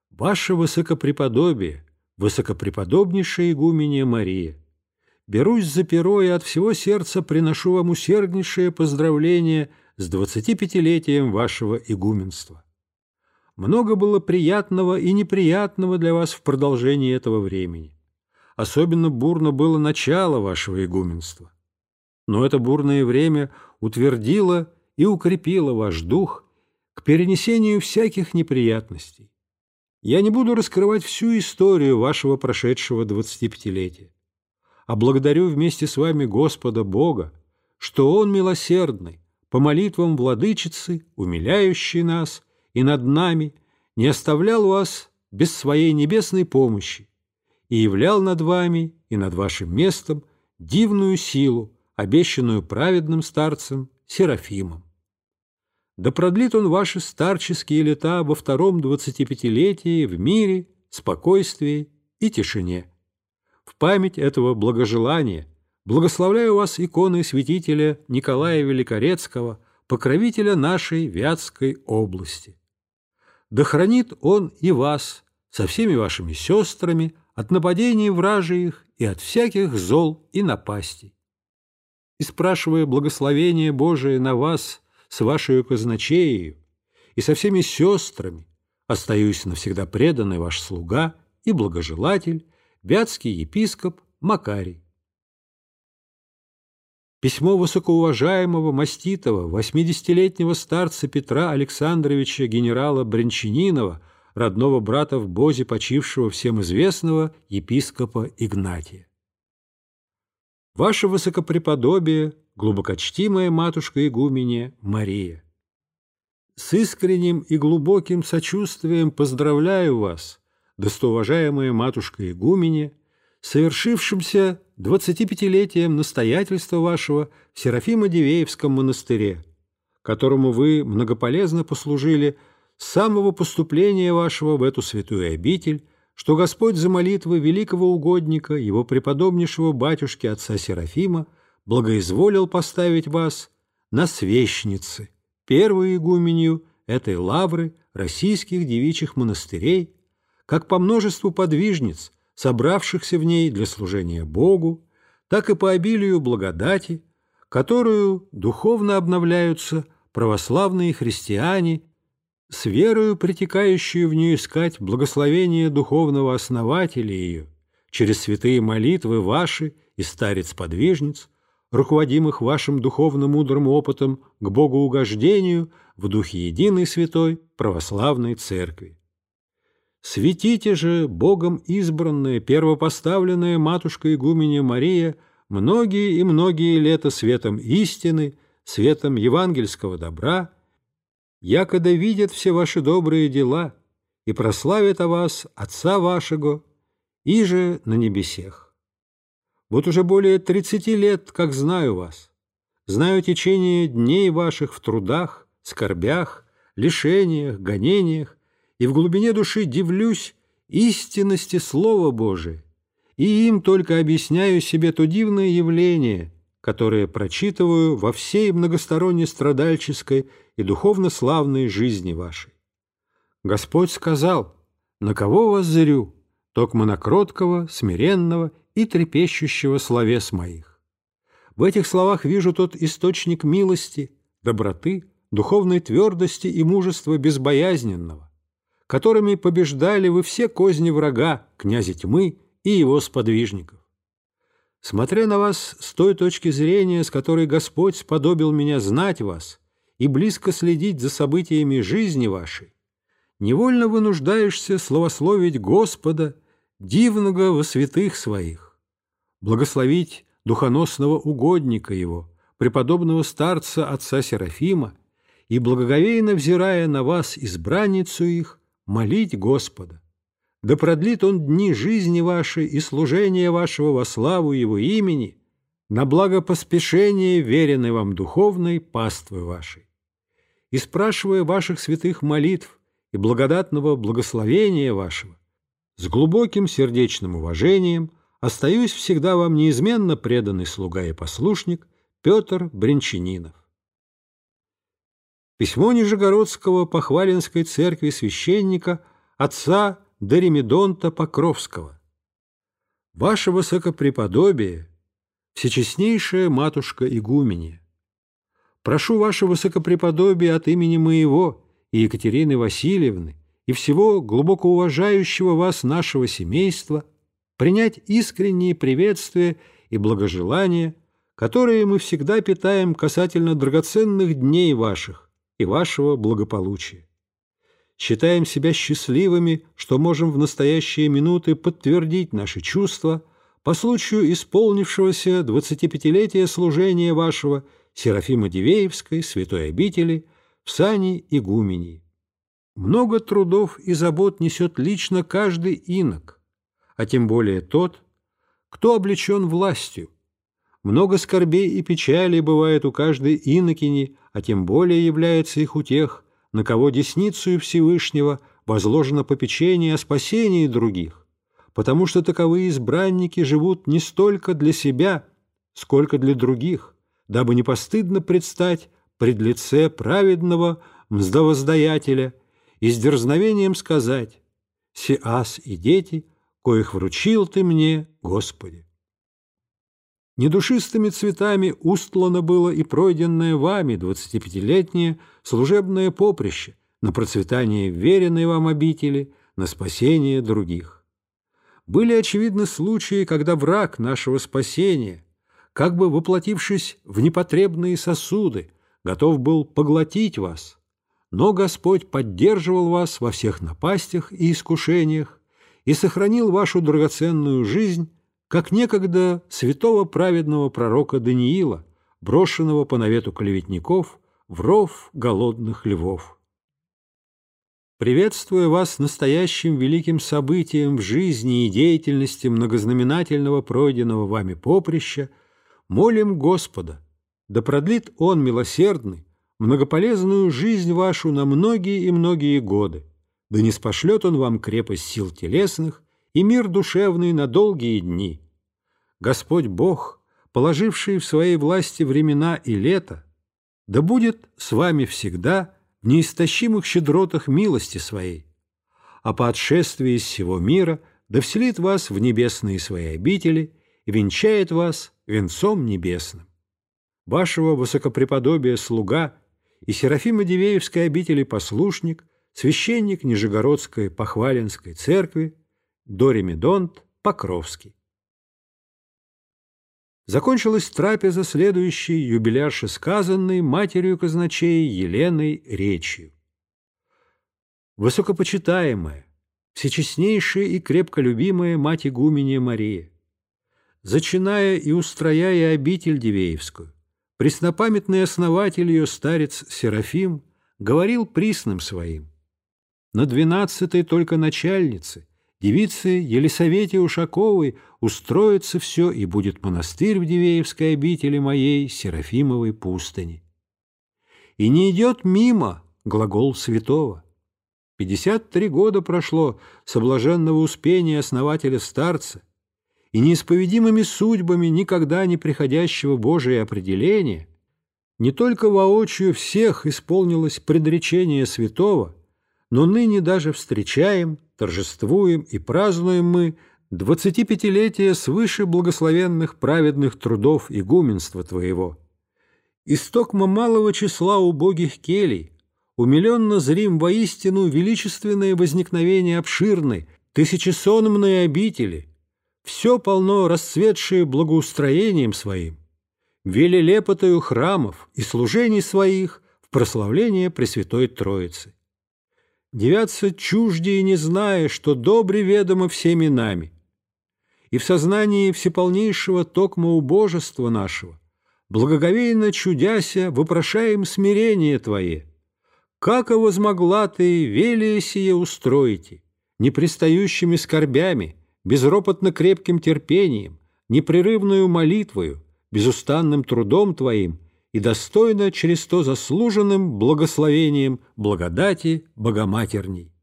Ваше высокопреподобие, высокопреподобнейшая игуменья Мария, берусь за перо и от всего сердца приношу вам усерднейшее поздравление с двадцатипятилетием вашего игуменства. Много было приятного и неприятного для вас в продолжении этого времени. Особенно бурно было начало вашего игуменства. Но это бурное время утвердило и укрепило ваш дух к перенесению всяких неприятностей. Я не буду раскрывать всю историю вашего прошедшего двадцатипятилетия, а благодарю вместе с вами Господа Бога, что Он милосердный, по молитвам владычицы, умиляющий нас и над нами, не оставлял вас без своей небесной помощи, и являл над вами и над вашим местом дивную силу, обещанную праведным старцем Серафимом. Да продлит он ваши старческие лета во втором двадцатипятилетии в мире, спокойствии и тишине. Память этого благожелания благословляю вас иконой святителя Николая Великорецкого, покровителя нашей Вятской области. Да хранит он и вас со всеми вашими сестрами, от нападений вражьих и от всяких зол и напастей. И спрашивая благословение Божие на вас с вашей казначеей и со всеми сестрами, остаюсь навсегда преданный ваш слуга и благожелатель, вятский епископ Макарий. Письмо высокоуважаемого маститого, 80-летнего старца Петра Александровича генерала Брянчанинова – родного брата в Бозе почившего всем известного епископа Игнатия. Ваше высокопреподобие, глубокочтимая матушка игумене Мария, с искренним и глубоким сочувствием поздравляю вас, достоуважаемая матушка игумене, совершившимся 25-летием настоятельства вашего в Серафимо-Дивеевском монастыре, которому вы многополезно послужили – с самого поступления вашего в эту святую обитель, что Господь за молитвы великого угодника, его преподобнейшего батюшки отца Серафима, благоизволил поставить вас на свещницы, первую игуменью этой лавры российских девичьих монастырей, как по множеству подвижниц, собравшихся в ней для служения Богу, так и по обилию благодати, которую духовно обновляются православные христиане с верою, притекающую в нее искать благословение духовного основателя ее, через святые молитвы ваши и старец-подвижниц, руководимых вашим духовно-мудрым опытом к Богоугождению в духе единой святой православной церкви. Светите же Богом избранная, первопоставленная матушка игуменя Мария многие и многие лета светом истины, светом евангельского добра – якода видят все ваши добрые дела и прославят о вас Отца вашего, и же на небесех. Вот уже более тридцати лет, как знаю вас, знаю течение дней ваших в трудах, скорбях, лишениях, гонениях, и в глубине души дивлюсь истинности Слова Божия, и им только объясняю себе то дивное явление, которое прочитываю во всей многосторонне страдальческой и духовно славной жизни вашей. Господь сказал, «На кого вас зырю? Токмо на кроткого, смиренного и трепещущего словес моих». В этих словах вижу тот источник милости, доброты, духовной твердости и мужества безбоязненного, которыми побеждали вы все козни врага, князя тьмы и его сподвижников. Смотря на вас с той точки зрения, с которой Господь сподобил меня знать вас и близко следить за событиями жизни вашей, невольно вынуждаешься славословить Господа, дивного во святых своих, благословить духоносного угодника его, преподобного старца отца Серафима, и, благоговейно взирая на вас, избранницу их, молить Господа. Да продлит Он дни жизни вашей и служения вашего во славу Его имени, на благо поспешения веренной вам духовной паствы вашей. И спрашивая ваших святых молитв и благодатного благословения вашего, с глубоким сердечным уважением остаюсь всегда вам неизменно преданный слуга и послушник Петр Бринчанинов. Письмо Нижегородского Похваленской церкви священника отца Доремедонта Покровского. Ваше Высокопреподобие, Всечестнейшая Матушка Игумене, прошу Ваше Высокопреподобие от имени моего и Екатерины Васильевны и всего глубоко уважающего вас нашего семейства принять искренние приветствия и благожелания, которые мы всегда питаем касательно драгоценных дней ваших, и вашего благополучия. Считаем себя счастливыми, что можем в настоящие минуты подтвердить наши чувства по случаю исполнившегося 25-летия служения вашего Серафима Дивеевской, святой обители, в сане игумении. Много трудов и забот несет лично каждый инок, а тем более тот, кто облечен властью. Много скорбей и печалей бывает у каждой инокини, а тем более является их у тех, на кого десницу Всевышнего возложено попечение о спасении других, потому что таковые избранники живут не столько для себя, сколько для других, дабы не постыдно предстать пред лице праведного мздовоздаятеля и с дерзновением сказать «Сиас и дети, коих вручил ты мне, Господи». Недушистыми цветами устлано было и пройденное вами двадцатипятилетнее служебное поприще на процветание веренной вам обители, на спасение других. Были, очевидны случаи, когда враг нашего спасения, как бы воплотившись в непотребные сосуды, готов был поглотить вас, но Господь поддерживал вас во всех напастях и искушениях и сохранил вашу драгоценную жизнь как некогда святого праведного пророка Даниила, брошенного по навету клеветников в ров голодных львов. Приветствуя вас настоящим великим событием в жизни и деятельности многознаменательного пройденного вами поприща, молим Господа, да продлит Он милосердный, многополезную жизнь вашу на многие и многие годы, да не спошлет Он вам крепость сил телесных и мир душевный на долгие дни. Господь Бог, положивший в своей власти времена и лето, да будет с вами всегда в неистощимых щедротах милости своей, а по отшествии из всего мира да вселит вас в небесные свои обители и венчает вас венцом небесным. Вашего высокопреподобия слуга и Серафима Дивеевской обители послушник, священник Нижегородской Похваленской церкви, Доремедонт Покровский. Закончилась трапеза следующей юбилярше сказанной матерью казначей Еленой речью. Высокопочитаемая, всечестнейшая и крепко любимая мать игуменья Мария, зачиная и устрояя обитель Дивеевскую, преснопамятный основатель ее старец Серафим говорил присным своим, на двенадцатой только начальнице Девице Елисавете Ушаковой устроится все, и будет монастырь в Дивеевской обители моей Серафимовой пустыни. И не идет мимо глагол святого. Пятьдесят три года прошло с облаженного успения основателя старца, и неисповедимыми судьбами никогда не приходящего Божие определения не только воочию всех исполнилось предречение святого – но ныне даже встречаем, торжествуем и празднуем мы двадцатипятилетие свыше благословенных праведных трудов игуменства Твоего. Истокма малого числа убогих келей, умиленно зрим воистину величественное возникновение обширной, тысячесонмной обители, все полно расцветшее благоустроением своим, велелепотою храмов и служений своих в прославление Пресвятой Троицы. Девятся чуждие, не зная, что добре ведомо всеми нами, и в сознании всеполнейшего токма убожества нашего, благоговейно чудяся, вопрошаем смирение Твое. Как возмогла Ты велие сие устроите, непристающими скорбями, безропотно крепким терпением, непрерывную молитвою, безустанным трудом Твоим и достойно через то заслуженным благословением благодати Богоматерней.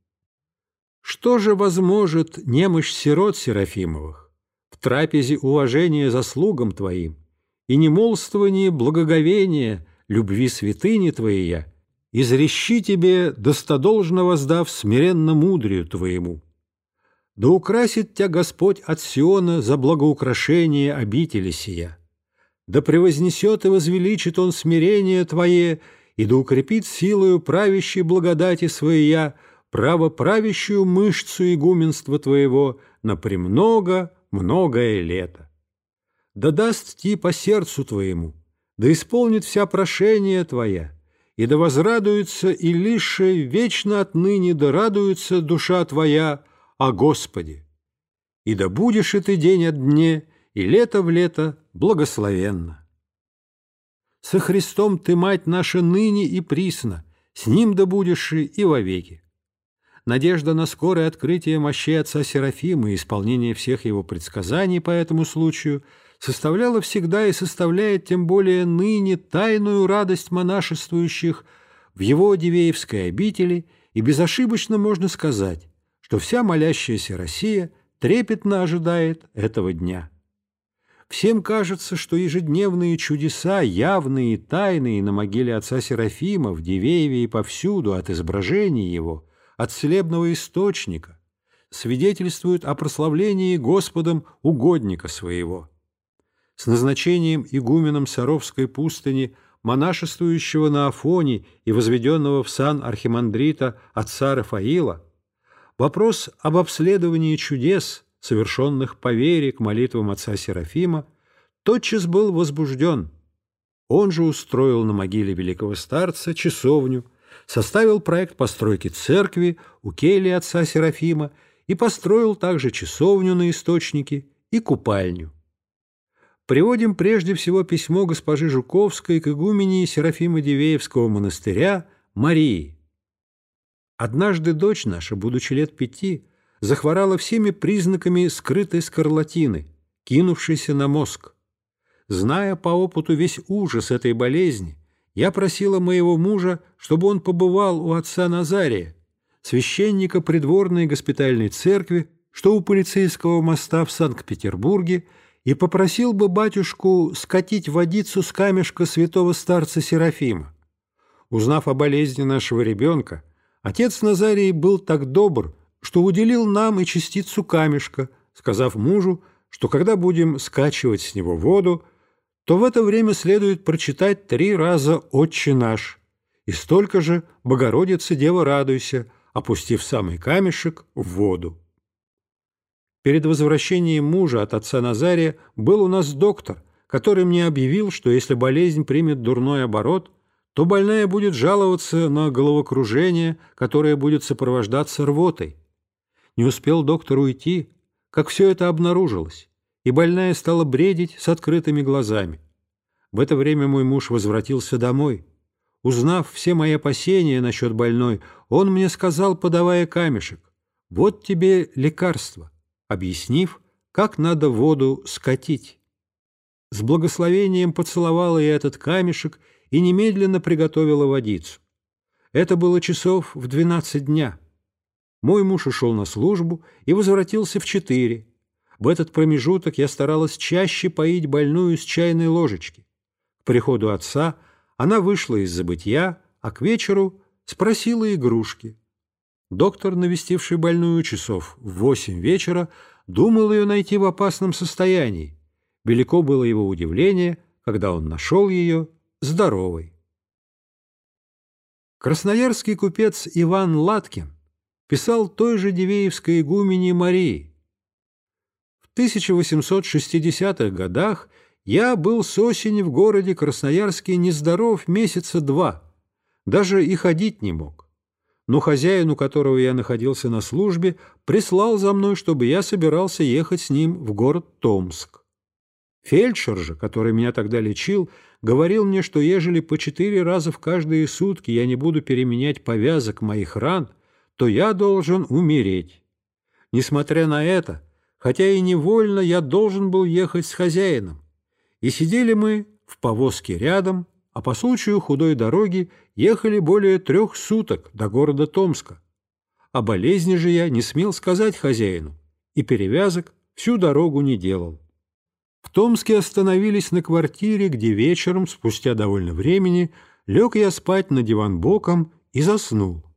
Что же возможет немощь сирот Серафимовых в трапезе уважения заслугам Твоим и немолствование благоговения любви святыни Твоя, изрещи Тебе, достодолжно воздав смиренно мудрию Твоему? Да украсит Тебя Господь от Сиона за благоукрашение обители сия да превознесет и возвеличит он смирение Твое, и да укрепит силою правящей благодати Своя, право правящую мышцу игуменства Твоего на премного, многое лето. Да даст Ти по сердцу Твоему, да исполнит вся прошение Твоя, и да возрадуется и лишь вечно отныне да радуется душа Твоя о Господе. И да будешь и Ты день от дне, и лето в лето благословенно. Со Христом ты, мать наша, ныне и присно, с Ним да будешь и вовеки. Надежда на скорое открытие мощей отца Серафима и исполнение всех его предсказаний по этому случаю составляла всегда и составляет тем более ныне тайную радость монашествующих в его Дивеевской обители, и безошибочно можно сказать, что вся молящаяся Россия трепетно ожидает этого дня. Всем кажется, что ежедневные чудеса, явные и тайные на могиле отца Серафима, в Дивееве и повсюду, от изображения его, от целебного источника, свидетельствуют о прославлении Господом угодника своего. С назначением игуменом Саровской пустыни, монашествующего на Афоне и возведенного в сан архимандрита отца Рафаила, вопрос об обследовании чудес – совершенных по вере к молитвам отца Серафима, тотчас был возбужден. Он же устроил на могиле великого старца часовню, составил проект постройки церкви у келии отца Серафима и построил также часовню на источнике и купальню. Приводим прежде всего письмо госпожи Жуковской к игумении Серафима Дивеевского монастыря Марии. Однажды дочь наша, будучи лет пяти, захворала всеми признаками скрытой скарлатины, кинувшейся на мозг. Зная по опыту весь ужас этой болезни, я просила моего мужа, чтобы он побывал у отца Назария, священника придворной госпитальной церкви, что у полицейского моста в Санкт-Петербурге, и попросил бы батюшку скатить водицу с камешка святого старца Серафима. Узнав о болезни нашего ребенка, отец Назарий был так добр, что уделил нам и частицу камешка, сказав мужу, что когда будем скачивать с него воду, то в это время следует прочитать три раза «Отче наш» и столько же «Богородица, Дева, радуйся», опустив самый камешек в воду. Перед возвращением мужа от отца Назария был у нас доктор, который мне объявил, что если болезнь примет дурной оборот, то больная будет жаловаться на головокружение, которое будет сопровождаться рвотой. Не успел доктор уйти, как все это обнаружилось, и больная стала бредить с открытыми глазами. В это время мой муж возвратился домой. Узнав все мои опасения насчет больной, он мне сказал, подавая камешек, «Вот тебе лекарство», объяснив, как надо воду скатить. С благословением поцеловала я этот камешек и немедленно приготовила водицу. Это было часов в двенадцать дня. Мой муж ушел на службу и возвратился в четыре. В этот промежуток я старалась чаще поить больную с чайной ложечки. К приходу отца она вышла из забытья, а к вечеру спросила игрушки. Доктор, навестивший больную часов в восемь вечера, думал ее найти в опасном состоянии. Велико было его удивление, когда он нашел ее здоровой. Красноярский купец Иван Латкин писал той же Дивеевской игумене Марии. В 1860-х годах я был с осени в городе Красноярске нездоров месяца два, даже и ходить не мог. Но хозяин, у которого я находился на службе, прислал за мной, чтобы я собирался ехать с ним в город Томск. Фельдшер же, который меня тогда лечил, говорил мне, что ежели по четыре раза в каждые сутки я не буду переменять повязок моих ран, то я должен умереть. Несмотря на это, хотя и невольно, я должен был ехать с хозяином. И сидели мы в повозке рядом, а по случаю худой дороги ехали более трех суток до города Томска. О болезни же я не смел сказать хозяину, и перевязок всю дорогу не делал. В Томске остановились на квартире, где вечером, спустя довольно времени, лег я спать на диван боком и заснул.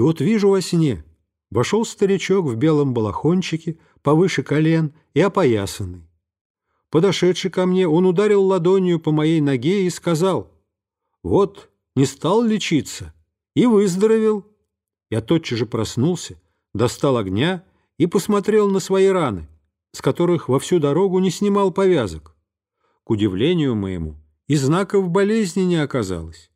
И вот вижу во сне, вошел старичок в белом балахончике, повыше колен и опоясанный. Подошедший ко мне, он ударил ладонью по моей ноге и сказал, «Вот, не стал лечиться, и выздоровел». Я тотчас же проснулся, достал огня и посмотрел на свои раны с которых во всю дорогу не снимал повязок. К удивлению моему, и знаков болезни не оказалось,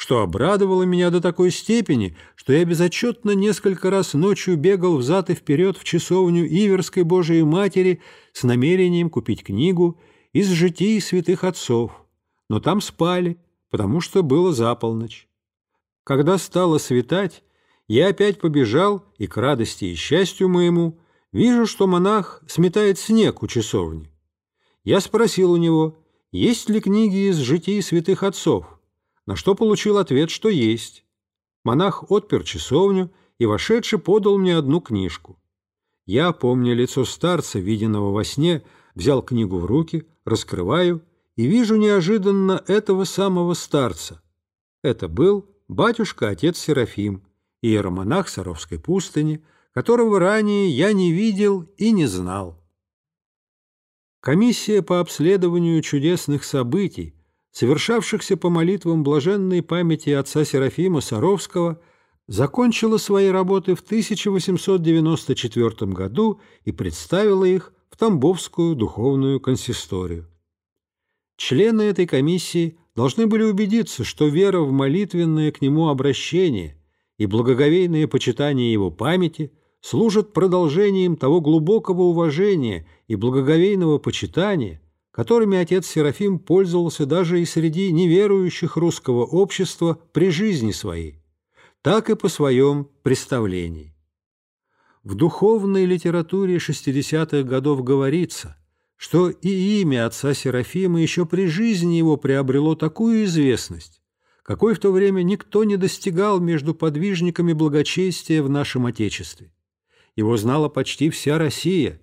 что обрадовало меня до такой степени, что я безотчетно несколько раз ночью бегал взад и вперед в часовню Иверской Божией Матери с намерением купить книгу из житий святых отцов, но там спали, потому что было за полночь. Когда стало светать, я опять побежал, и к радости и счастью моему – Вижу, что монах сметает снег у часовни. Я спросил у него, есть ли книги из житий святых отцов, на что получил ответ, что есть. Монах отпер часовню и, вошедший, подал мне одну книжку. Я, помня лицо старца, виденного во сне, взял книгу в руки, раскрываю и вижу неожиданно этого самого старца. Это был батюшка-отец Серафим, иеромонах Саровской пустыни, которого ранее я не видел и не знал. Комиссия по обследованию чудесных событий, совершавшихся по молитвам блаженной памяти отца Серафима Саровского, закончила свои работы в 1894 году и представила их в Тамбовскую духовную консисторию. Члены этой комиссии должны были убедиться, что вера в молитвенное к нему обращение и благоговейное почитание его памяти – служат продолжением того глубокого уважения и благоговейного почитания, которыми отец Серафим пользовался даже и среди неверующих русского общества при жизни своей, так и по своем представлении. В духовной литературе 60-х годов говорится, что и имя отца Серафима еще при жизни его приобрело такую известность, какой в то время никто не достигал между подвижниками благочестия в нашем Отечестве. Его знала почти вся Россия,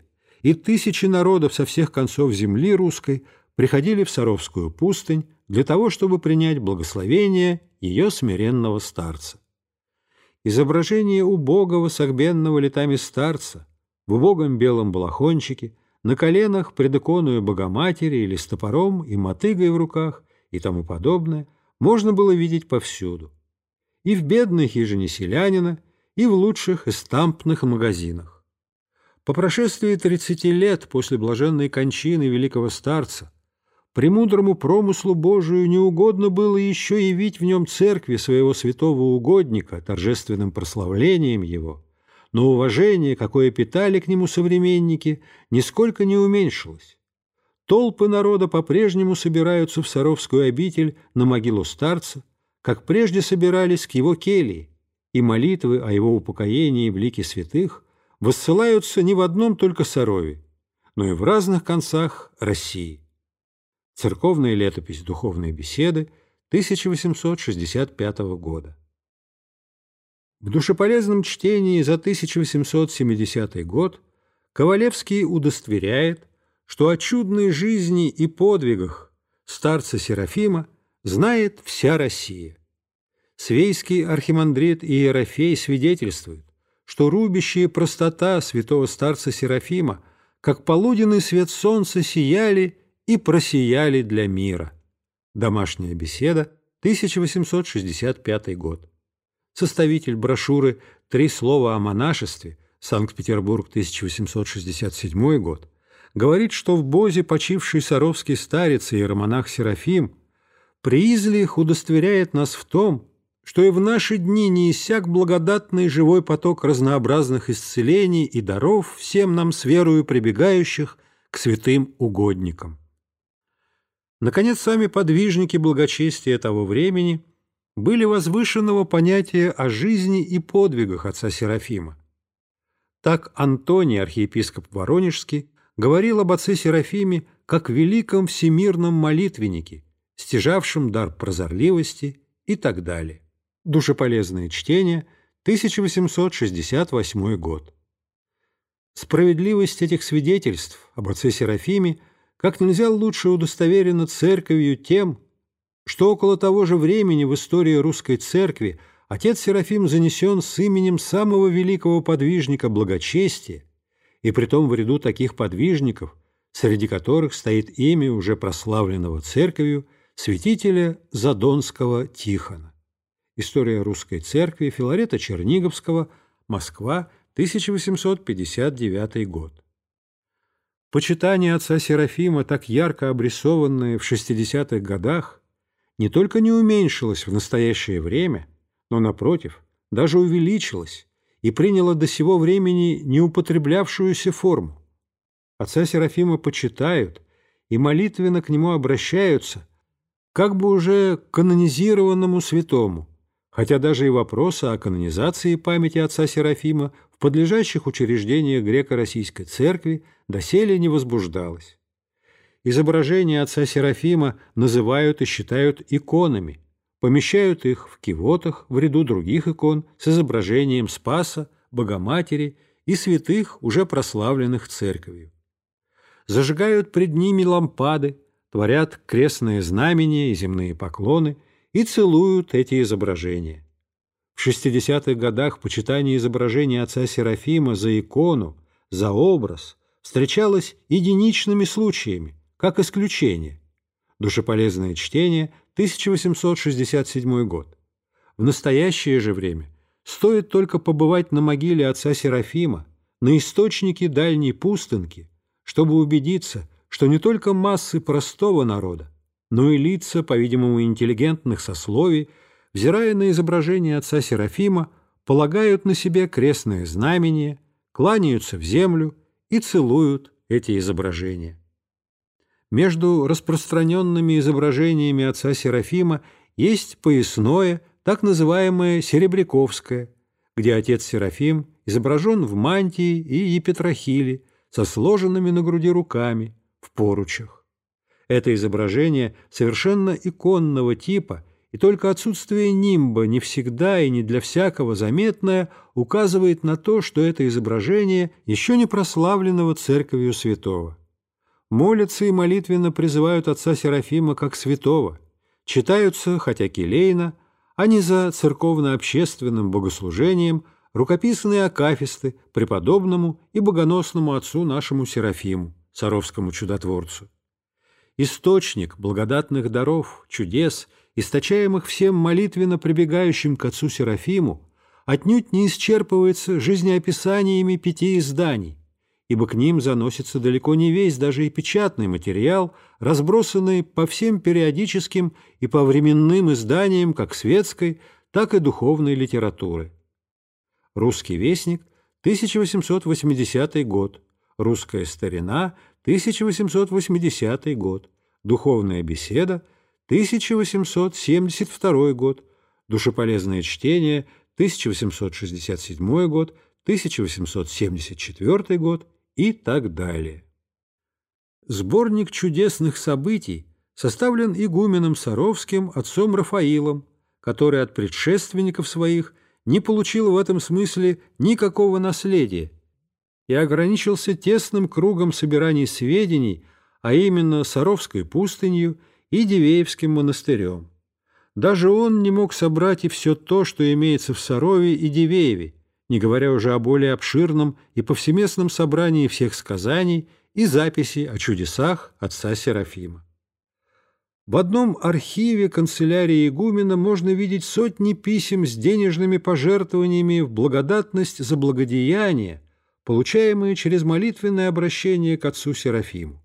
и тысячи народов со всех концов земли русской приходили в Саровскую пустынь для того, чтобы принять благословение ее смиренного старца. Изображение убогого согбенного летами старца в убогом белом балахончике, на коленах пред иконую Богоматери или с топором и мотыгой в руках и тому подобное можно было видеть повсюду. И в бедной хижине селянина, и в лучших эстампных магазинах. По прошествии 30 лет после блаженной кончины великого старца премудрому промыслу Божию не угодно было еще явить в нем церкви своего святого угодника торжественным прославлением его, но уважение, какое питали к нему современники, нисколько не уменьшилось. Толпы народа по-прежнему собираются в Саровскую обитель на могилу старца, как прежде собирались к его келье, и молитвы о его упокоении в лике святых воссылаются не в одном только Сарове, но и в разных концах России. Церковная летопись «Духовные беседы» 1865 года. В душеполезном чтении за 1870 год Ковалевский удостоверяет, что о чудной жизни и подвигах старца Серафима знает вся Россия. Свейский архимандрит Иерофей свидетельствует, что рубящая простота святого старца Серафима, как полуденный свет солнца, сияли и просияли для мира. Домашняя беседа, 1865 год. Составитель брошюры «Три слова о монашестве», Санкт-Петербург, 1867 год, говорит, что в Бозе почивший саровский старец и иеромонах Серафим приизлих удостоверяет нас в том, что и в наши дни не иссяк благодатный живой поток разнообразных исцелений и даров всем нам с верою прибегающих к святым угодникам. Наконец, сами подвижники благочестия того времени были возвышенного понятия о жизни и подвигах отца Серафима. Так Антоний, архиепископ Воронежский, говорил об отце Серафиме как великом всемирном молитвеннике, стяжавшем дар прозорливости и так далее. Душеполезное чтение, 1868 год. Справедливость этих свидетельств об отце Серафиме – как нельзя лучше удостоверено церковью тем, что около того же времени в истории русской церкви отец Серафим занесен с именем самого великого подвижника благочестия, и притом в ряду таких подвижников, среди которых стоит имя уже прославленного церковью святителя Задонского Тихона. История русской церкви Филарета Черниговского, Москва, 1859 год. Почитание отца Серафима, так ярко обрисованное в 60-х годах, не только не уменьшилось в настоящее время, но, напротив, даже увеличилось и приняло до сего времени неупотреблявшуюся форму. Отца Серафима почитают и молитвенно к нему обращаются, как бы уже канонизированному святому, хотя даже и вопросы о канонизации памяти отца Серафима в подлежащих учреждениях греко-российской церкви доселе не возбуждалось. Изображения отца Серафима называют и считают иконами, помещают их в кивотах в ряду других икон с изображением Спаса, Богоматери и святых, уже прославленных церковью. Зажигают пред ними лампады, творят крестные знамения и земные поклоны и целуют эти изображения. В 60-х годах почитание изображения отца Серафима за икону, за образ встречалось единичными случаями, как исключение. Душеполезное чтение, 1867 год. В настоящее же время стоит только побывать на могиле отца Серафима, на источнике дальней пустынки, чтобы убедиться, что не только массы простого народа, но и лица, по-видимому, интеллигентных сословий – взирая на изображение отца Серафима, полагают на себе крестное знамение, кланяются в землю и целуют эти изображения. Между распространенными изображениями отца Серафима есть поясное, так называемое Серебряковское, где отец Серафим изображен в мантии и епитрахиле со сложенными на груди руками, в поручах. Это изображение совершенно иконного типа и только отсутствие нимба не всегда и не для всякого заметное указывает на то, что это изображение еще не прославленного церковью святого. Молятся и молитвенно призывают отца Серафима как святого, читаются, хотя келейно, а не за церковно-общественным богослужением, рукописные акафисты преподобному и богоносному отцу нашему Серафиму, царовскому чудотворцу. Источник благодатных даров, чудес – источаемых всем молитвенно прибегающим к отцу Серафиму, отнюдь не исчерпывается жизнеописаниями пяти изданий, ибо к ним заносится далеко не весь даже и печатный материал, разбросанный по всем периодическим и по временным изданиям как светской, так и духовной литературы. «Русский вестник», 1880 год, «Русская старина», 1880 год, «Духовная беседа», 1872 год, душеполезное чтение, 1867 год, 1874 год. И так далее. Сборник чудесных событий составлен игуменом Саровским отцом Рафаилом, который от предшественников своих не получил в этом смысле никакого наследия и ограничился тесным кругом собираний сведений, а именно Саровской пустынью и Дивеевским монастырем. Даже он не мог собрать и все то, что имеется в Сарове и Дивееве, не говоря уже о более обширном и повсеместном собрании всех сказаний и записей о чудесах отца Серафима. В одном архиве канцелярии игумена можно видеть сотни писем с денежными пожертвованиями в благодатность за благодеяние, получаемые через молитвенное обращение к отцу Серафиму.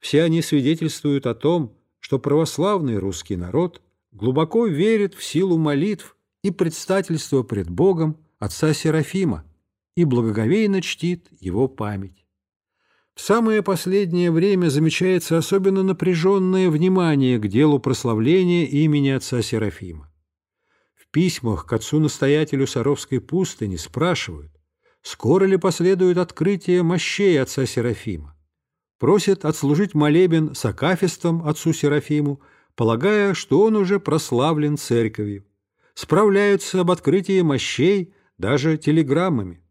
Все они свидетельствуют о том, что православный русский народ глубоко верит в силу молитв и предстательства пред Богом отца Серафима и благоговейно чтит его память. В самое последнее время замечается особенно напряженное внимание к делу прославления имени отца Серафима. В письмах к отцу-настоятелю Саровской пустыни спрашивают, скоро ли последует открытие мощей отца Серафима. Просят отслужить молебен с акафистом отцу Серафиму, полагая, что он уже прославлен церковью. Справляются об открытии мощей даже телеграммами.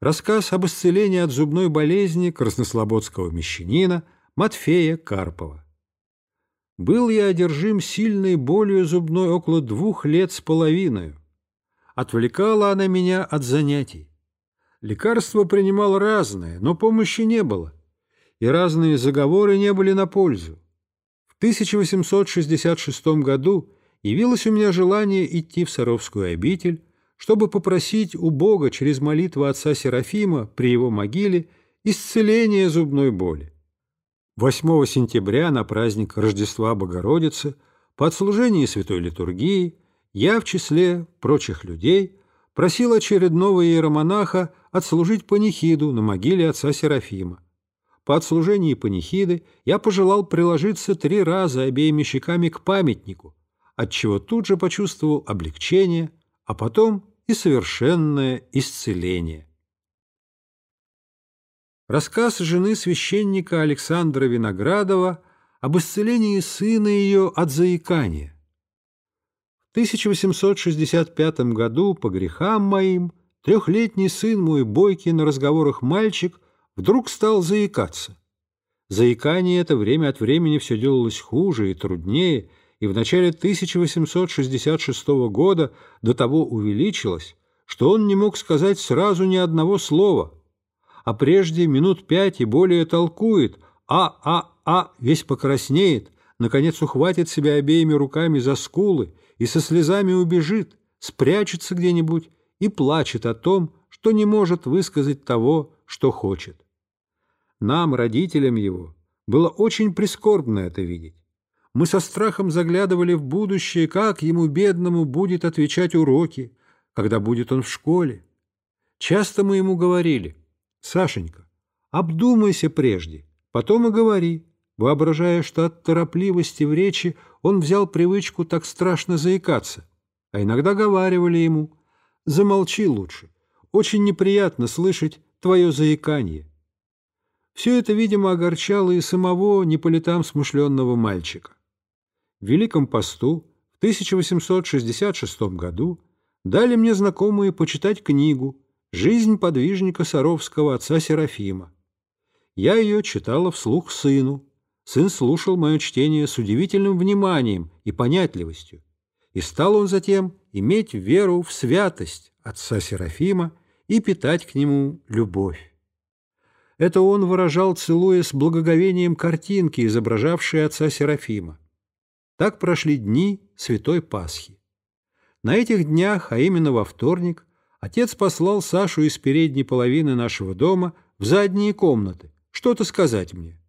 Рассказ об исцелении от зубной болезни краснослободского мещанина Матфея Карпова. Был я одержим сильной болью зубной около двух лет с половиной. Отвлекала она меня от занятий. Лекарства принимал разные, но помощи не было, и разные заговоры не были на пользу. В 1866 году явилось у меня желание идти в Саровскую обитель, чтобы попросить у Бога через молитву отца Серафима при его могиле исцеления зубной боли. 8 сентября на праздник Рождества Богородицы по отслужении Святой Литургии я в числе прочих людей просил очередного иеромонаха отслужить панихиду на могиле отца Серафима. По отслужении панихиды я пожелал приложиться три раза обеими щеками к памятнику, отчего тут же почувствовал облегчение, а потом и совершенное исцеление. Рассказ жены священника Александра Виноградова об исцелении сына ее от заикания. В 1865 году по грехам моим трехлетний сын мой, бойкий на разговорах мальчик, вдруг стал заикаться. Заикание это время от времени все делалось хуже и труднее, и в начале 1866 года до того увеличилось, что он не мог сказать сразу ни одного слова, а прежде минут пять и более толкует «а-а-а», весь покраснеет, наконец ухватит себя обеими руками за скулы и со слезами убежит, спрячется где-нибудь и плачет о том, что не может высказать того, что хочет. Нам, родителям его, было очень прискорбно это видеть. Мы со страхом заглядывали в будущее, как ему, бедному, будет отвечать уроки, когда будет он в школе. Часто мы ему говорили, «Сашенька, обдумайся прежде, потом и говори», воображая, что от торопливости в речи он взял привычку так страшно заикаться. А иногда говаривали ему, «Замолчи лучше, очень неприятно слышать твое заикание». Все это, видимо, огорчало и самого не смышленного мальчика. В Великом посту в 1866 году дали мне знакомые почитать книгу «Жизнь подвижника Саровского отца Серафима». Я ее читала вслух сыну. Сын слушал мое чтение с удивительным вниманием и понятливостью. И стал он затем иметь веру в святость отца Серафима и питать к нему любовь. Это он выражал, целуя с благоговением картинки, изображавшие отца Серафима. Так прошли дни Святой Пасхи. На этих днях, а именно во вторник, отец послал Сашу из передней половины нашего дома в задние комнаты, что-то сказать мне.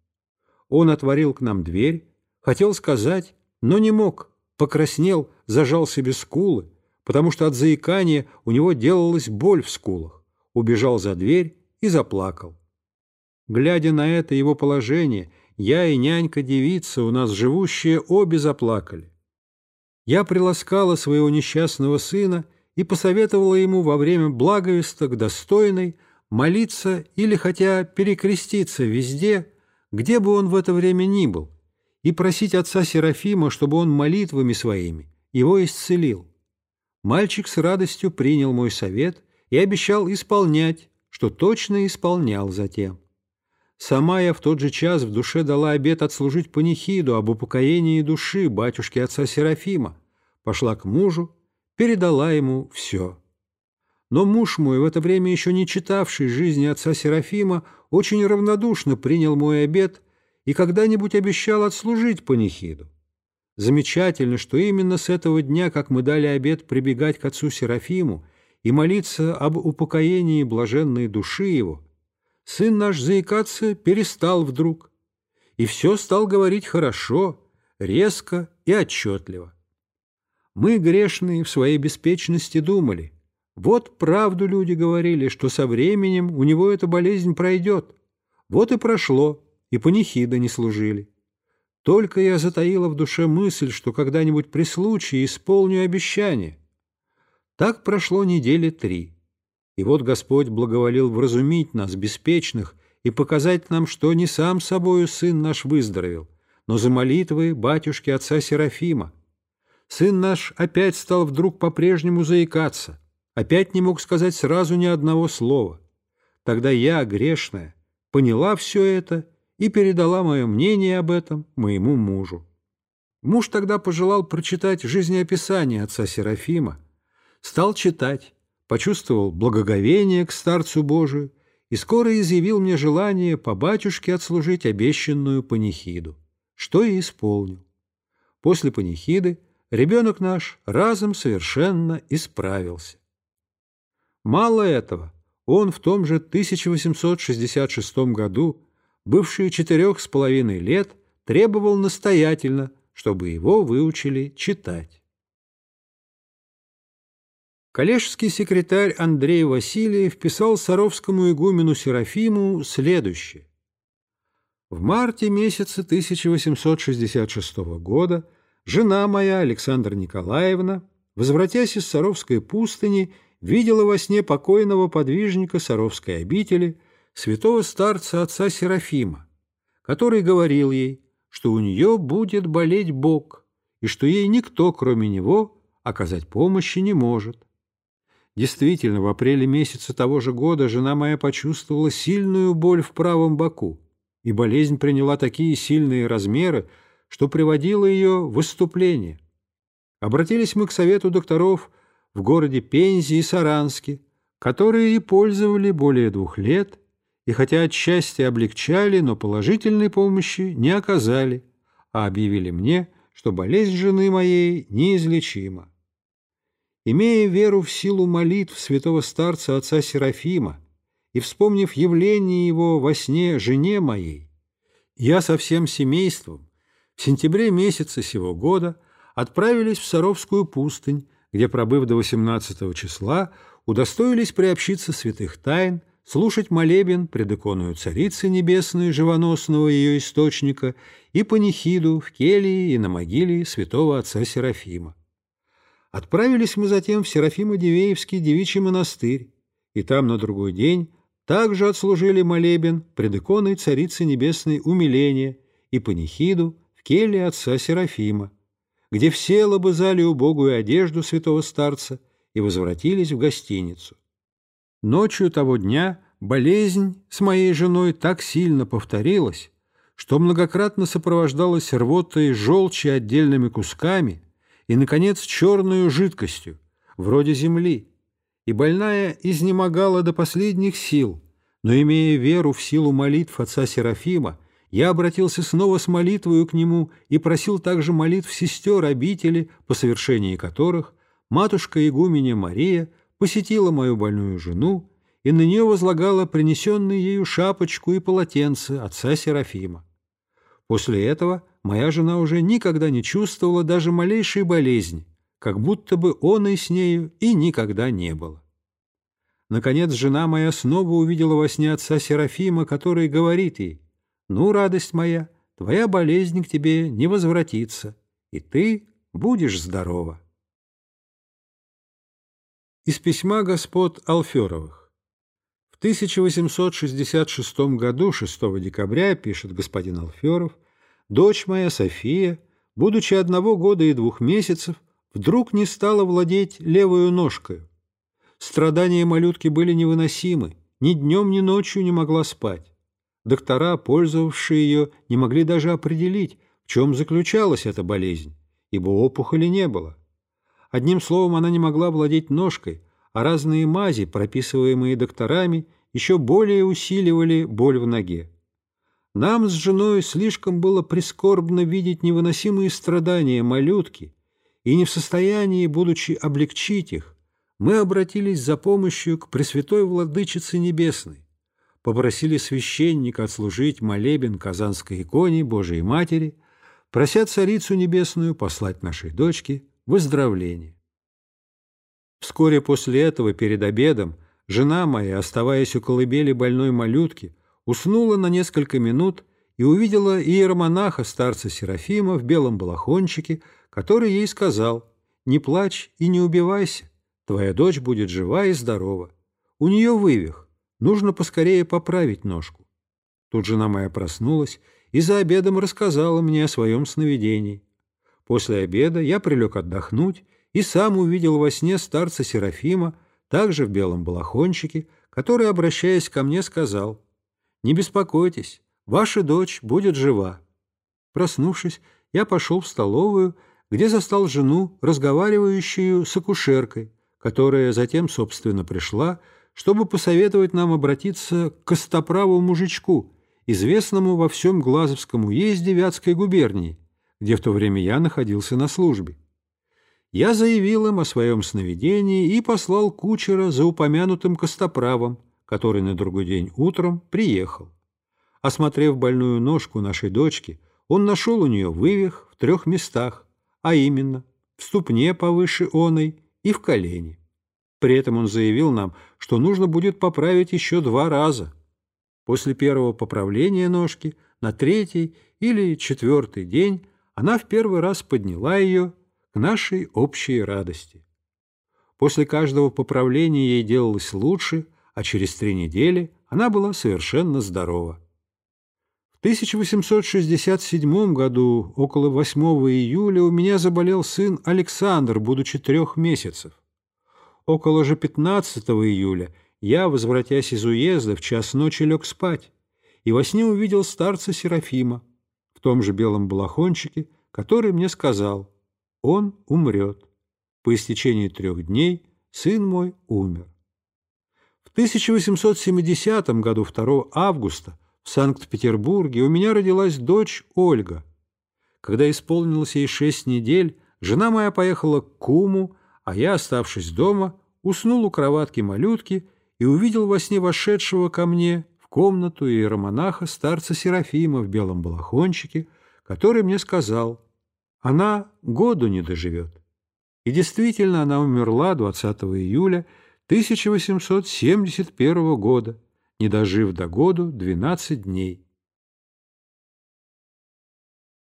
Он отворил к нам дверь, хотел сказать, но не мог, покраснел, зажал себе скулы, потому что от заикания у него делалась боль в скулах, убежал за дверь и заплакал. Глядя на это его положение, я и нянька-девица, у нас живущие, обе заплакали. Я приласкала своего несчастного сына и посоветовала ему во время благовесток достойной молиться или хотя перекреститься везде, где бы он в это время ни был, и просить отца Серафима, чтобы он молитвами своими его исцелил. Мальчик с радостью принял мой совет и обещал исполнять, что точно исполнял затем. Сама я в тот же час в душе дала обет отслужить панихиду об упокоении души батюшки отца Серафима, пошла к мужу, передала ему все. Но муж мой, в это время еще не читавший жизни отца Серафима, очень равнодушно принял мой обет и когда-нибудь обещал отслужить панихиду. Замечательно, что именно с этого дня, как мы дали обет прибегать к отцу Серафиму и молиться об упокоении блаженной души его, сын наш заикаться перестал вдруг, и все стал говорить хорошо, резко и отчетливо. Мы, грешные, в своей беспечности думали – вот правду люди говорили, что со временем у него эта болезнь пройдет. Вот и прошло, и панихида не служили. Только я затаила в душе мысль, что когда-нибудь при случае исполню обещание. Так прошло недели три. И вот Господь благоволил вразумить нас, беспечных, и показать нам, что не сам собою сын наш выздоровел, но за молитвы батюшки отца Серафима. Сын наш опять стал вдруг по-прежнему заикаться — опять не мог сказать сразу ни одного слова. Тогда я, грешная, поняла все это и передала мое мнение об этом моему мужу. Муж тогда пожелал прочитать жизнеописание отца Серафима, стал читать, почувствовал благоговение к старцу Божию и скоро изъявил мне желание по батюшке отслужить обещанную панихиду, что и исполнил. После панихиды ребенок наш разом совершенно исправился. Мало этого, он в том же 1866 году, бывший четырех с половиной лет, требовал настоятельно, чтобы его выучили читать. Коллежский секретарь Андрей Васильев писал Саровскому игумену Серафиму следующее. В марте месяца 1866 года жена моя, Александра Николаевна, возвратясь из Саровской пустыни, видела во сне покойного подвижника Саровской обители, святого старца отца Серафима, который говорил ей, что у нее будет болеть Бог и что ей никто, кроме него, оказать помощи не может. Действительно, в апреле месяца того же года жена моя почувствовала сильную боль в правом боку, и болезнь приняла такие сильные размеры, что приводила ее в выступление. Обратились мы к совету докторов в городе Пензе и Саранске, которые и пользовали более двух лет, и хотя отчасти облегчали, но положительной помощи не оказали, а объявили мне, что болезнь жены моей неизлечима. Имея веру в силу молитв святого старца отца Серафима и вспомнив явление его во сне жене моей, я со всем семейством в сентябре месяца сего года отправились в Саровскую пустынь, где, пробыв до 18 числа, удостоились приобщиться святых тайн, слушать молебен пред иконую Царицы Небесной, живоносного ее источника, и панихиду в келии и на могиле святого отца Серафима. Отправились мы затем в Серафимо-Дивеевский девичий монастырь, и там на другой день также отслужили молебен пред иконой Царицы Небесной умиления и панихиду в келье отца Серафима где все лобызали убогую одежду святого старца и возвратились в гостиницу. Ночью того дня болезнь с моей женой так сильно повторилась, что многократно сопровождалась рвотой желчи отдельными кусками и, наконец, черную жидкостью, вроде земли, и больная изнемогала до последних сил, но, имея веру в силу молитв отца Серафима, я обратился снова с молитвою к нему и просил также молитв сестер обители, по совершении которых матушка игуменя Мария посетила мою больную жену и на нее возлагала принесенные ею шапочку и полотенце отца Серафима. После этого моя жена уже никогда не чувствовала даже малейшей болезни, как будто бы он и с нею и никогда не было. Наконец жена моя снова увидела во сне отца Серафима, который говорит ей, ну, радость моя, твоя болезнь к тебе не возвратится, и ты будешь здорова. Из письма господ Алферовых. В 1866 году, 6 декабря, пишет господин Алферов, дочь моя София, будучи одного года и двух месяцев, вдруг не стала владеть левую ножкой. Страдания малютки были невыносимы, ни днем, ни ночью не могла спать. доктора, пользовавшие ее, не могли даже определить, в чем заключалась эта болезнь, ибо опухоли не было. Одним словом, она не могла владеть ножкой, а разные мази, прописываемые докторами, еще более усиливали боль в ноге. Нам с женой слишком было прискорбно видеть невыносимые страдания малютки, и не в состоянии, будучи облегчить их, мы обратились за помощью к Пресвятой Владычице Небесной, попросили священника отслужить молебен Казанской иконе Божией Матери, прося Царицу Небесную послать нашей дочке выздоровление. Вскоре после этого, перед обедом, жена моя, оставаясь у колыбели больной малютки, уснула на несколько минут и увидела иеромонаха старца Серафима в белом балахончике, который ей сказал «Не плачь и не убивайся, твоя дочь будет жива и здорова. У нее вывих, нужно поскорее поправить ножку». Тут жена моя проснулась и за обедом рассказала мне о своем сновидении. После обеда я прилег отдохнуть и сам увидел во сне старца Серафима, также в белом балахончике, который, обращаясь ко мне, сказал, «Не беспокойтесь, ваша дочь будет жива». Проснувшись, я пошел в столовую, где застал жену, разговаривающую с акушеркой, которая затем, собственно, пришла, чтобы посоветовать нам обратиться к костоправу мужичку, известному во всем Глазовском уезде Вятской губернии, где в то время я находился на службе я заявил им о своем сновидении и послал кучера за упомянутым костоправом, который на другой день утром приехал. Осмотрев больную ножку нашей дочки, он нашел у нее вывих в трех местах, а именно в ступне повыше оной и в колене. При этом он заявил нам, что нужно будет поправить еще два раза. После первого поправления ножки на третий или четвертый день она в первый раз подняла ее к нашей общей радости. После каждого поправления ей делалось лучше, а через три недели она была совершенно здорова. В 1867 году, около 8 июля, у меня заболел сын Александр, будучи трех месяцев. Около же 15 июля я, возвратясь из уезда, в час ночи лег спать и во сне увидел старца Серафима в том же белом балахончике, который мне сказал он умрет. По истечении трех дней сын мой умер. В 1870 году, 2 августа, в Санкт-Петербурге у меня родилась дочь Ольга. Когда исполнилось ей шесть недель, жена моя поехала к куму, а я, оставшись дома, уснул у кроватки малютки и увидел во сне вошедшего ко мне комнату иеромонаха старца Серафима в белом балахончике, который мне сказал она году не доживет. И действительно, она умерла 20 июля 1871 года, не дожив до году 12 дней.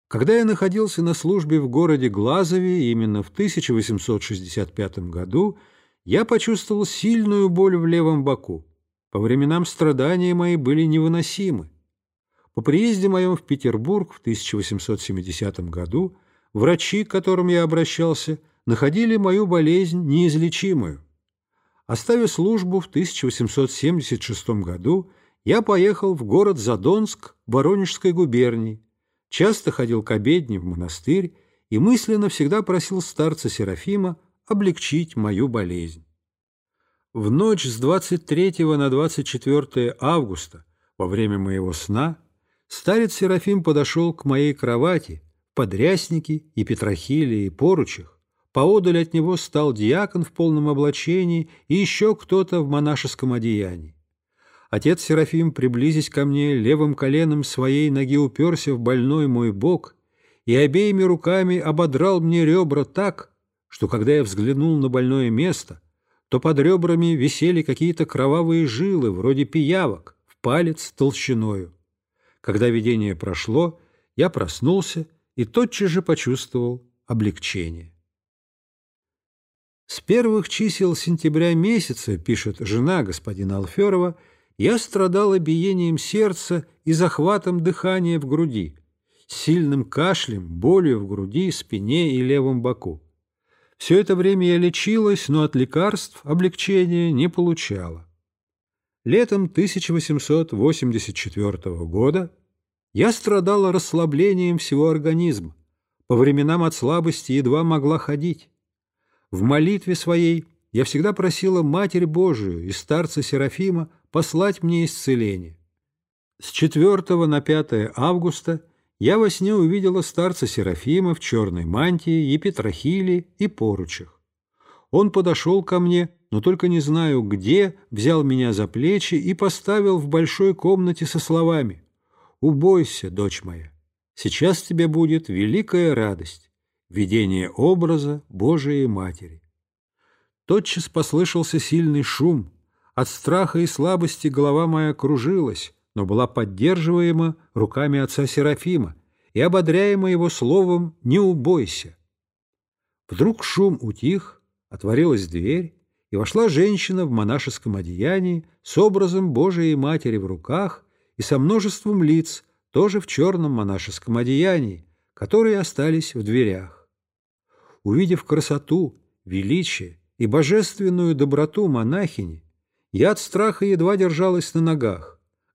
Когда я находился на службе в городе Глазове именно в 1865 году, я почувствовал сильную боль в левом боку. По временам страдания мои были невыносимы. По приезде моем в Петербург в 1870 году врачи, к которым я обращался, находили мою болезнь неизлечимую. Оставив службу в 1876 году, я поехал в город Задонск Воронежской губернии, часто ходил к обедне в монастырь и мысленно всегда просил старца Серафима облегчить мою болезнь. В ночь с 23 на 24 августа, во время моего сна, старец Серафим подошел к моей кровати подрясники и петрохилии и поручах, поодаль от него стал диакон в полном облачении и еще кто-то в монашеском одеянии. Отец Серафим, приблизясь ко мне, левым коленом своей ноги уперся в больной мой бок и обеими руками ободрал мне ребра так, что когда я взглянул на больное место, то под ребрами висели какие-то кровавые жилы, вроде пиявок, в палец толщиною. Когда видение прошло, я проснулся и тотчас же почувствовал облегчение. С первых чисел сентября месяца, пишет жена господина Алферова, я страдала биением сердца и захватом дыхания в груди, сильным кашлем, болью в груди, спине и левом боку. Все это время я лечилась, но от лекарств облегчения не получала. Летом 1884 года я страдала расслаблением всего организма, по временам от слабости едва могла ходить. В молитве своей я всегда просила Матерь Божию и старца Серафима послать мне исцеление. С 4 на 5 августа я во сне увидела старца Серафима в черной мантии, епитрахиле и поручах. Он подошел ко мне, но только не знаю где, взял меня за плечи и поставил в большой комнате со словами «Убойся, дочь моя, сейчас тебе будет великая радость, видение образа Божией Матери». Тотчас послышался сильный шум, от страха и слабости голова моя кружилась, но была поддерживаема руками отца Серафима и ободряема его словом «не убойся». Вдруг шум утих, отворилась дверь, и вошла женщина в монашеском одеянии с образом Божией Матери в руках и со множеством лиц, тоже в черном монашеском одеянии, которые остались в дверях. Увидев красоту, величие и божественную доброту монахини, я от страха едва держалась на ногах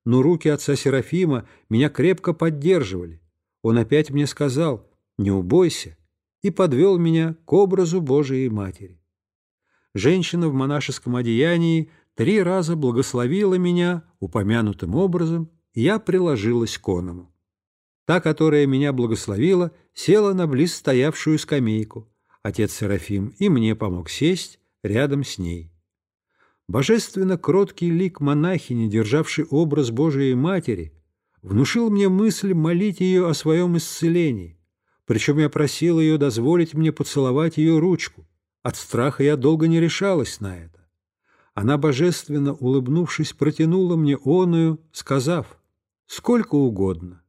но руки отца Серафима меня крепко поддерживали. Он опять мне сказал «Не убойся» и подвел меня к образу Божией Матери. Женщина в монашеском одеянии три раза благословила меня упомянутым образом, и я приложилась к оному. Та, которая меня благословила, села на близ стоявшую скамейку. Отец Серафим и мне помог сесть рядом с ней. Божественно кроткий лик монахини, державший образ Божией Матери, внушил мне мысль молить ее о своем исцелении, причем я просил ее дозволить мне поцеловать ее ручку. От страха я долго не решалась на это. Она, божественно улыбнувшись, протянула мне оную, сказав «Сколько угодно».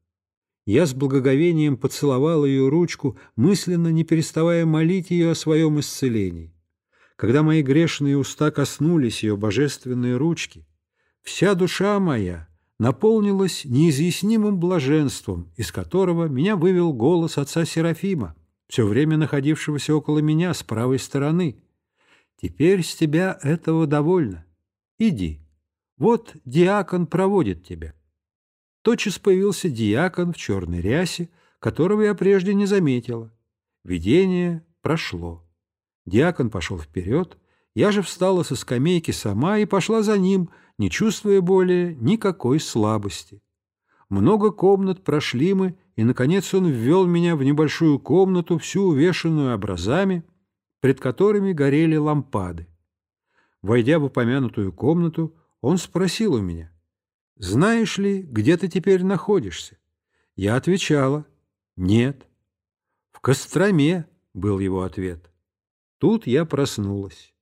Я с благоговением поцеловал ее ручку, мысленно не переставая молить ее о своем исцелении. Когда мои грешные уста коснулись ее божественной ручки, вся душа моя наполнилась неизъяснимым блаженством, из которого меня вывел голос отца Серафима, все время находившегося около меня с правой стороны. «Теперь с тебя этого довольно. Иди. Вот диакон проводит тебя». Тотчас появился диакон в черной рясе, которого я прежде не заметила. Видение прошло. Диакон пошел вперед, я же встала со скамейки сама и пошла за ним, не чувствуя более никакой слабости. Много комнат прошли мы, и, наконец, он ввел меня в небольшую комнату, всю увешанную образами, пред которыми горели лампады. Войдя в упомянутую комнату, он спросил у меня, «Знаешь ли, где ты теперь находишься?» Я отвечала, «Нет». «В Костроме», — был его ответ. Тут я проснулась.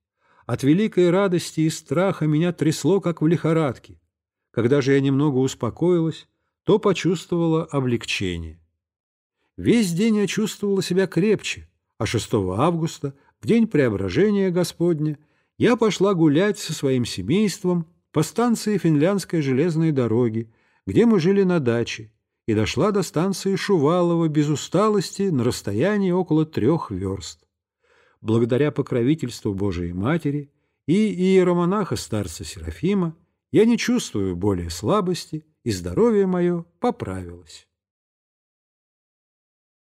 От великой радости и страха меня трясло, как в лихорадке. Когда же я немного успокоилась, то почувствовала облегчение. Весь день я чувствовала себя крепче, а 6 августа, в день преображения Господня, я пошла гулять со своим семейством по станции Финляндской железной дороги, где мы жили на даче, и дошла до станции Шувалова без усталости на расстоянии около трех верст благодаря покровительству Божией Матери и иеромонаха старца Серафима, я не чувствую более слабости, и здоровье мое поправилось.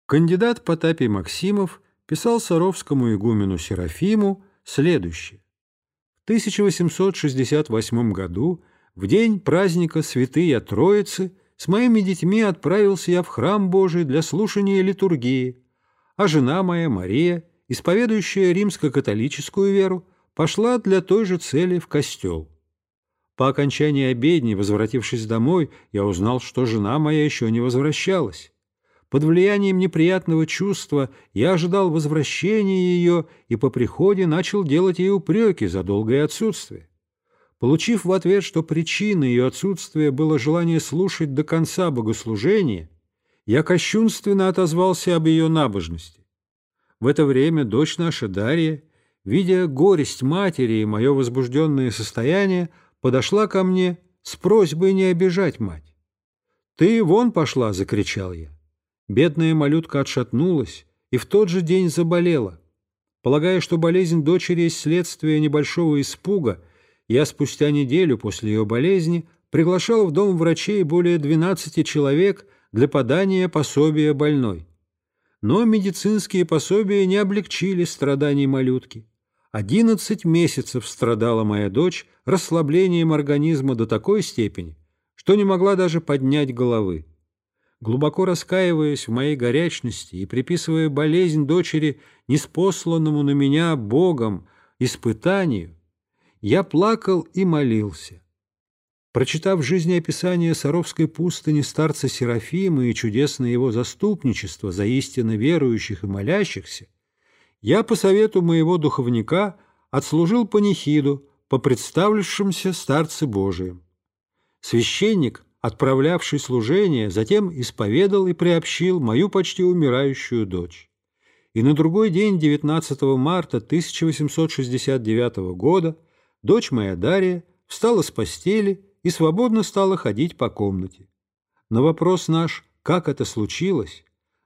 Кандидат Потапий Максимов писал Саровскому игумену Серафиму следующее. В 1868 году, в день праздника Святые Троицы, с моими детьми отправился я в храм Божий для слушания литургии, а жена моя Мария – исповедующая римско-католическую веру, пошла для той же цели в костел. По окончании обедни, возвратившись домой, я узнал, что жена моя еще не возвращалась. Под влиянием неприятного чувства я ожидал возвращения ее и по приходе начал делать ей упреки за долгое отсутствие. Получив в ответ, что причиной ее отсутствия было желание слушать до конца богослужения, я кощунственно отозвался об ее набожности. В это время дочь наша Дарья, видя горесть матери и мое возбужденное состояние, подошла ко мне с просьбой не обижать мать. «Ты вон пошла!» — закричал я. Бедная малютка отшатнулась и в тот же день заболела. Полагая, что болезнь дочери есть следствие небольшого испуга, Я спустя неделю после ее болезни приглашал в дом врачей более 12 человек для подания пособия больной. Но медицинские пособия не облегчили страданий малютки. Одиннадцать месяцев страдала моя дочь расслаблением организма до такой степени, что не могла даже поднять головы. Глубоко раскаиваясь в моей горячности и приписывая болезнь дочери неспосланному на меня Богом испытанию, я плакал и молился. Прочитав жизнеописание Саровской пустыни старца Серафима и чудесное его заступничество за истинно верующих и молящихся, я по совету моего духовника отслужил панихиду по представившимся старце Божиим. Священник, отправлявший служение, затем исповедал и приобщил мою почти умирающую дочь. И на другой день, 19 марта 1869 года, дочь моя Дарья встала с постели и свободно стала ходить по комнате. На вопрос наш, как это случилось,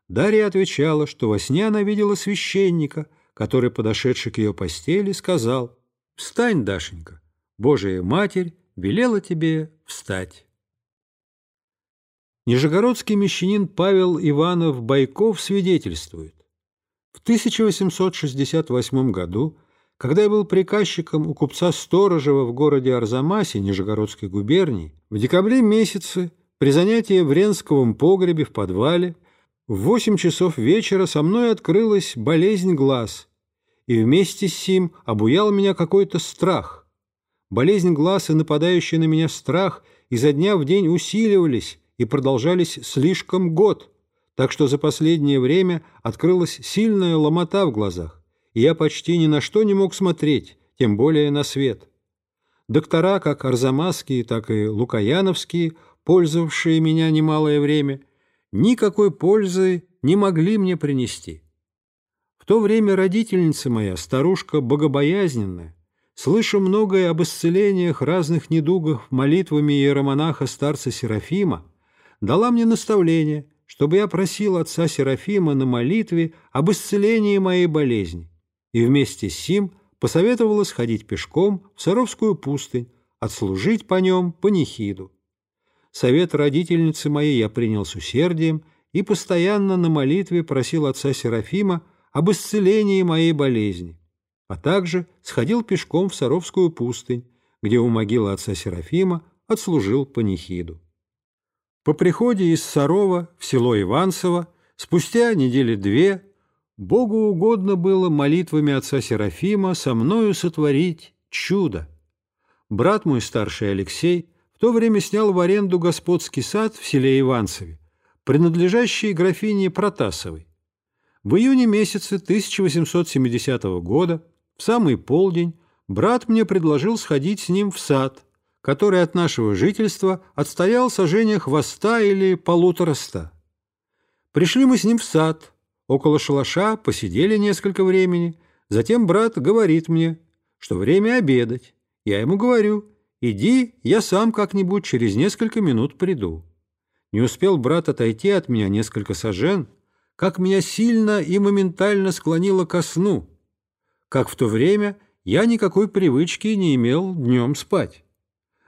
Дарья отвечала, что во сне она видела священника, который, подошедший к ее постели, сказал «Встань, Дашенька, Божия Матерь велела тебе встать». Нижегородский мещанин Павел Иванов Байков свидетельствует. В 1868 году, когда я был приказчиком у купца Сторожева в городе Арзамасе Нижегородской губернии, в декабре месяце при занятии в Ренсковом погребе в подвале в восемь часов вечера со мной открылась болезнь глаз, и вместе с сим обуял меня какой-то страх. Болезнь глаз и нападающий на меня страх изо дня в день усиливались и продолжались слишком год, так что за последнее время открылась сильная ломота в глазах, и я почти ни на что не мог смотреть, тем более на свет. Доктора, как арзамасские, так и лукаяновские, пользовавшие меня немалое время – никакой пользы не могли мне принести. В то время родительница моя, старушка богобоязненная, слыша многое об исцелениях разных недугов молитвами иеромонаха старца Серафима, дала мне наставление, чтобы я просил отца Серафима на молитве об исцелении моей болезни, и вместе с сим посоветовала сходить пешком в Саровскую пустынь, отслужить по нем панихиду. Совет родительницы моей я принял с усердием и постоянно на молитве просил отца Серафима об исцелении моей болезни, а также сходил пешком в Саровскую пустынь, где у могилы отца Серафима отслужил панихиду. По приходе из Сарова в село Иванцево спустя недели две Богу угодно было молитвами отца Серафима со мною сотворить чудо. Брат мой старший Алексей – в то время снял в аренду господский сад в селе Иванцеве, принадлежащий графине Протасовой. В июне месяце 1870 года, в самый полдень, брат мне предложил сходить с ним в сад, который от нашего жительства отстоял сожжения хвоста или полутораста. Пришли мы с ним в сад, около шалаша посидели несколько времени, затем брат говорит мне, что время обедать. Я ему говорю – «Иди, я сам как-нибудь через несколько минут приду». Не успел брат отойти от меня несколько сажен, как меня сильно и моментально склонило ко сну, как в то время я никакой привычки не имел днем спать.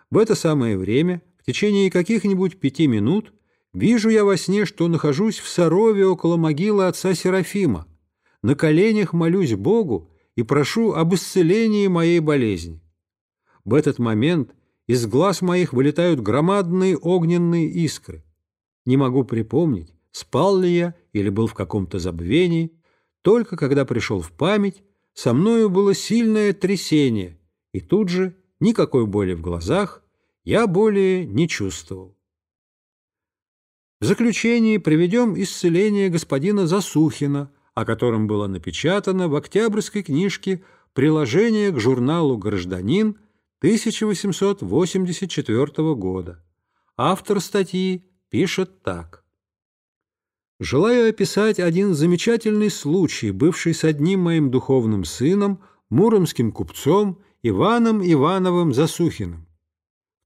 В это самое время, в течение каких-нибудь пяти минут, вижу я во сне, что нахожусь в Сарове около могилы отца Серафима, на коленях молюсь Богу и прошу об исцелении моей болезни. В этот момент из глаз моих вылетают громадные огненные искры. Не могу припомнить, спал ли я или был в каком-то забвении. Только когда пришел в память, со мною было сильное трясение, и тут же никакой боли в глазах я более не чувствовал. В заключении приведем исцеление господина Засухина, о котором было напечатано в октябрьской книжке «Приложение к журналу «Гражданин» 1884 года. Автор статьи пишет так. Желаю описать один замечательный случай, бывший с одним моим духовным сыном, муромским купцом Иваном Ивановым Засухиным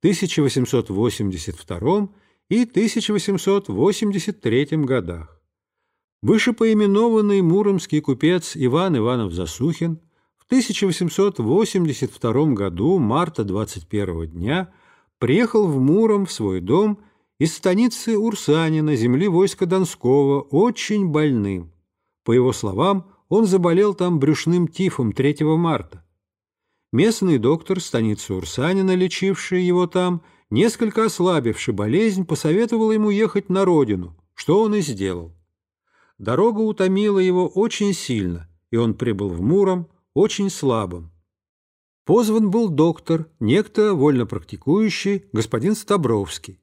в 1882 и 1883 годах. Вышепоименованный муромский купец Иван Иванов Засухин – 1882 году, марта 21 дня, приехал в Муром в свой дом из станицы Урсанина, земли войска Донского, очень больным. По его словам, он заболел там брюшным тифом 3 марта. Местный доктор станицы Урсанина, лечивший его там, несколько ослабивший болезнь, посоветовал ему ехать на родину, что он и сделал. Дорога утомила его очень сильно, и он прибыл в Муром очень слабым. Позван был доктор, некто вольно практикующий, господин Стабровский.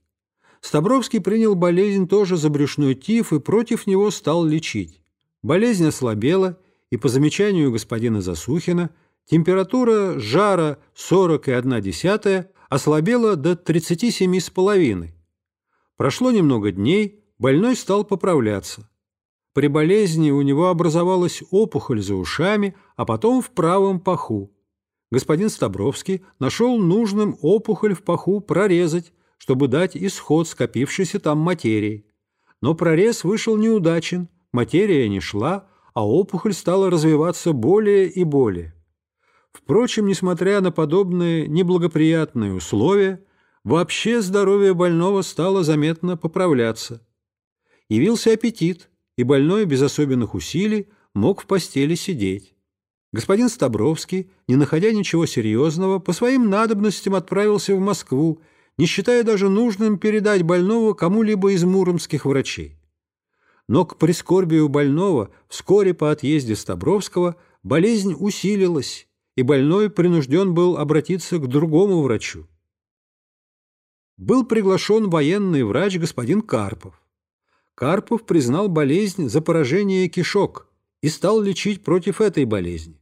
Стабровский принял болезнь тоже за брюшной тиф и против него стал лечить. Болезнь ослабела, и по замечанию господина Засухина – Температура жара 40,1 ослабела до 37,5. Прошло немного дней, больной стал поправляться. При болезни у него образовалась опухоль за ушами, а потом в правом паху. Господин Стабровский нашел нужным опухоль в паху прорезать, чтобы дать исход скопившейся там материи. Но прорез вышел неудачен, материя не шла, а опухоль стала развиваться более и более. Впрочем, несмотря на подобные неблагоприятные условия, вообще здоровье больного стало заметно поправляться. Явился аппетит, и больной без особенных усилий мог в постели сидеть. Господин Стабровский, не находя ничего серьезного, по своим надобностям отправился в Москву, не считая даже нужным передать больного кому-либо из муромских врачей. Но к прискорбию больного вскоре по отъезде Стабровского болезнь усилилась, и больной принужден был обратиться к другому врачу. Был приглашен военный врач господин Карпов. Карпов признал болезнь за поражение кишок и стал лечить против этой болезни,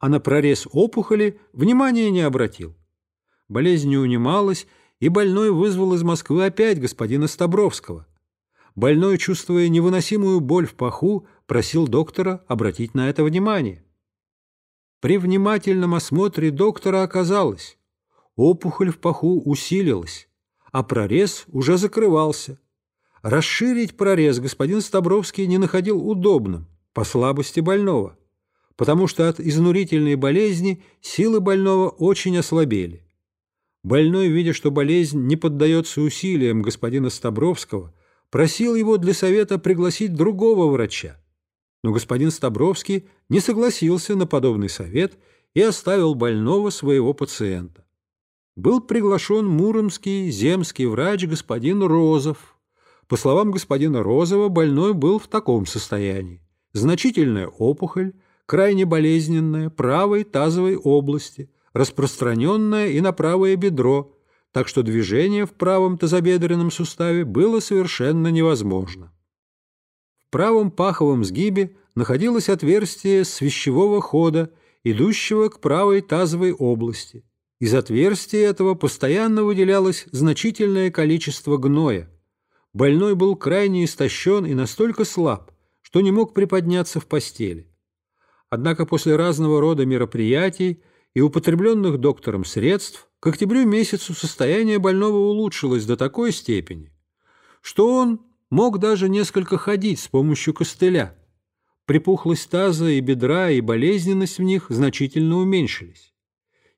а на прорез опухоли внимания не обратил. Болезнь не унималась, и больной вызвал из Москвы опять господина Стабровского. Больной, чувствуя невыносимую боль в паху, просил доктора обратить на это внимание. При внимательном осмотре доктора оказалось, опухоль в паху усилилась, а прорез уже закрывался. Расширить прорез господин Стабровский не находил удобным по слабости больного, потому что от изнурительной болезни силы больного очень ослабели. Больной, видя, что болезнь не поддается усилиям господина Стабровского, просил его для совета пригласить другого врача но господин Стабровский не согласился на подобный совет и оставил больного своего пациента. Был приглашен муромский земский врач господин Розов. По словам господина Розова, больной был в таком состоянии. Значительная опухоль, крайне болезненная, правой тазовой области, распространенная и на правое бедро, так что движение в правом тазобедренном суставе было совершенно невозможно. Правом паховом сгибе находилось отверстие свящевого хода, идущего к правой тазовой области. Из отверстия этого постоянно выделялось значительное количество гноя. Больной был крайне истощен и настолько слаб, что не мог приподняться в постели. Однако после разного рода мероприятий и употребленных доктором средств к октябрю месяцу состояние больного улучшилось до такой степени, что он мог даже несколько ходить с помощью костыля. Припухлость таза и бедра и болезненность в них значительно уменьшились.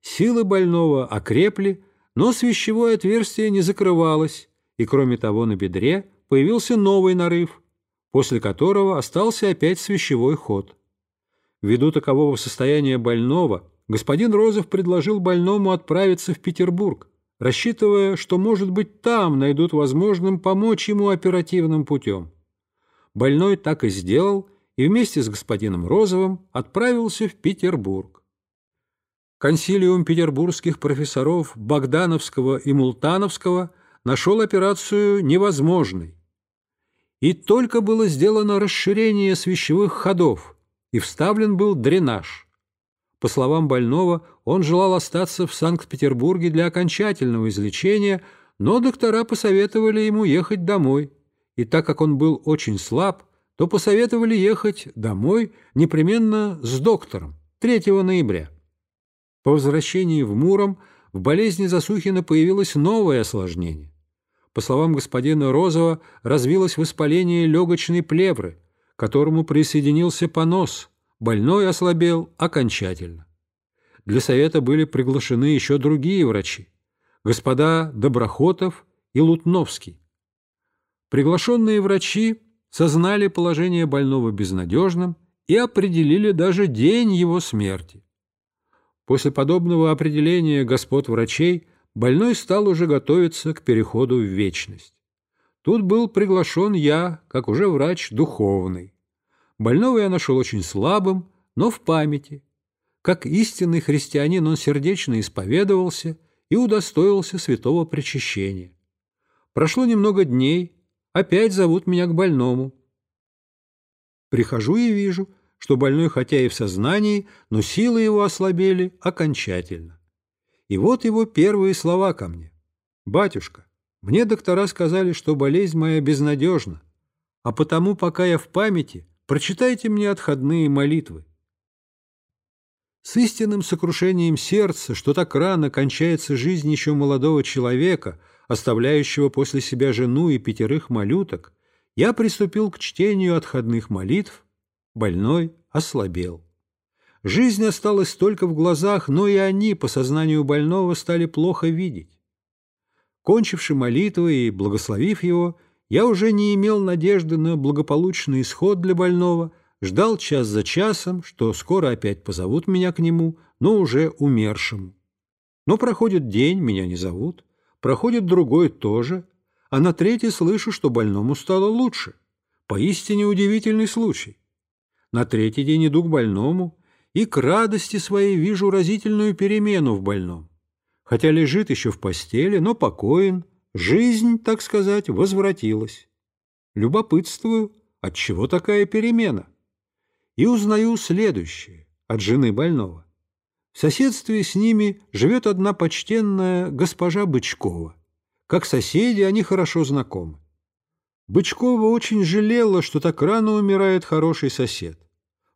Силы больного окрепли, но свящевое отверстие не закрывалось, и кроме того на бедре появился новый нарыв, после которого остался опять свящевой ход. Ввиду такового состояния больного, господин Розов предложил больному отправиться в Петербург, рассчитывая, что, может быть, там найдут возможным помочь ему оперативным путем. Больной так и сделал и вместе с господином Розовым отправился в Петербург. Консилиум петербургских профессоров Богдановского и Мултановского нашел операцию невозможной. И только было сделано расширение свящевых ходов, и вставлен был дренаж – по словам больного, он желал остаться в Санкт-Петербурге для окончательного излечения, но доктора посоветовали ему ехать домой. И так как он был очень слаб, то посоветовали ехать домой непременно с доктором 3 ноября. По возвращении в Муром в болезни Засухина появилось новое осложнение. По словам господина Розова, развилось воспаление легочной плевры, к которому присоединился понос – больной ослабел окончательно. Для совета были приглашены еще другие врачи, господа Доброхотов и Лутновский. Приглашенные врачи сознали положение больного безнадежным и определили даже день его смерти. После подобного определения господ врачей больной стал уже готовиться к переходу в вечность. Тут был приглашен я, как уже врач духовный. Больного я нашел очень слабым, но в памяти. Как истинный христианин он сердечно исповедовался и удостоился святого причащения. Прошло немного дней, опять зовут меня к больному. Прихожу и вижу, что больной хотя и в сознании, но силы его ослабели окончательно. И вот его первые слова ко мне. «Батюшка, мне доктора сказали, что болезнь моя безнадежна, а потому, пока я в памяти, прочитайте мне отходные молитвы. С истинным сокрушением сердца, что так рано кончается жизнь еще молодого человека, оставляющего после себя жену и пятерых малюток, я приступил к чтению отходных молитв, больной ослабел. Жизнь осталась только в глазах, но и они, по сознанию больного, стали плохо видеть. Кончивши молитвы и благословив его, я уже не имел надежды на благополучный исход для больного, ждал час за часом, что скоро опять позовут меня к нему, но уже умершему. Но проходит день, меня не зовут, проходит другой тоже, а на третий слышу, что больному стало лучше. Поистине удивительный случай. На третий день иду к больному, и к радости своей вижу разительную перемену в больном хотя лежит еще в постели, но покоен, жизнь, так сказать, возвратилась. Любопытствую, от чего такая перемена? И узнаю следующее от жены больного. В соседстве с ними живет одна почтенная госпожа Бычкова. Как соседи они хорошо знакомы. Бычкова очень жалела, что так рано умирает хороший сосед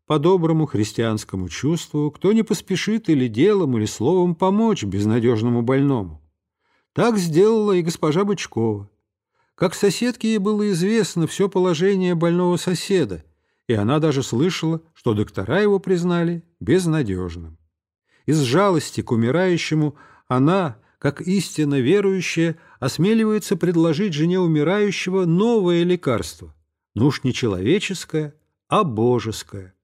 по доброму христианскому чувству, кто не поспешит или делом, или словом помочь безнадежному больному. Так сделала и госпожа Бычкова. Как соседке ей было известно все положение больного соседа, и она даже слышала, что доктора его признали безнадежным. Из жалости к умирающему она, как истинно верующая, осмеливается предложить жене умирающего новое лекарство, но уж не человеческое, а божеское.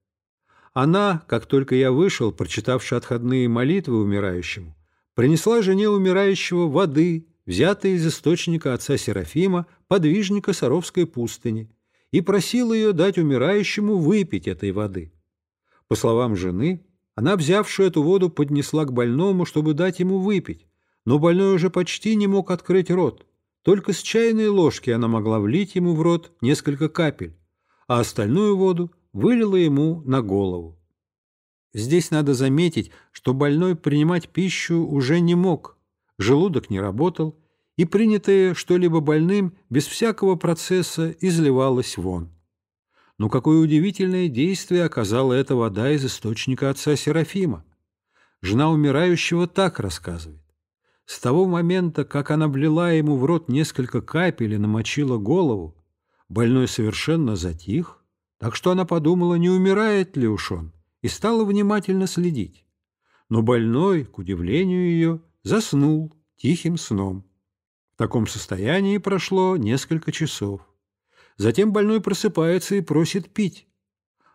Она, как только я вышел, прочитавши отходные молитвы умирающему, принесла жене умирающего воды, взятой из источника отца Серафима, подвижника Саровской пустыни, и просила ее дать умирающему выпить этой воды. По словам жены, она, взявшую эту воду, поднесла к больному, чтобы дать ему выпить, но больной уже почти не мог открыть рот. Только с чайной ложки она могла влить ему в рот несколько капель, а остальную воду вылила ему на голову. Здесь надо заметить, что больной принимать пищу уже не мог, желудок не работал, и принятое что-либо больным без всякого процесса изливалось вон. Но какое удивительное действие оказала эта вода из источника отца Серафима. Жена умирающего так рассказывает. С того момента, как она влила ему в рот несколько капель и намочила голову, больной совершенно затих, так что она подумала, не умирает ли уж он, и стала внимательно следить. Но больной, к удивлению ее, заснул тихим сном. В таком состоянии прошло несколько часов. Затем больной просыпается и просит пить.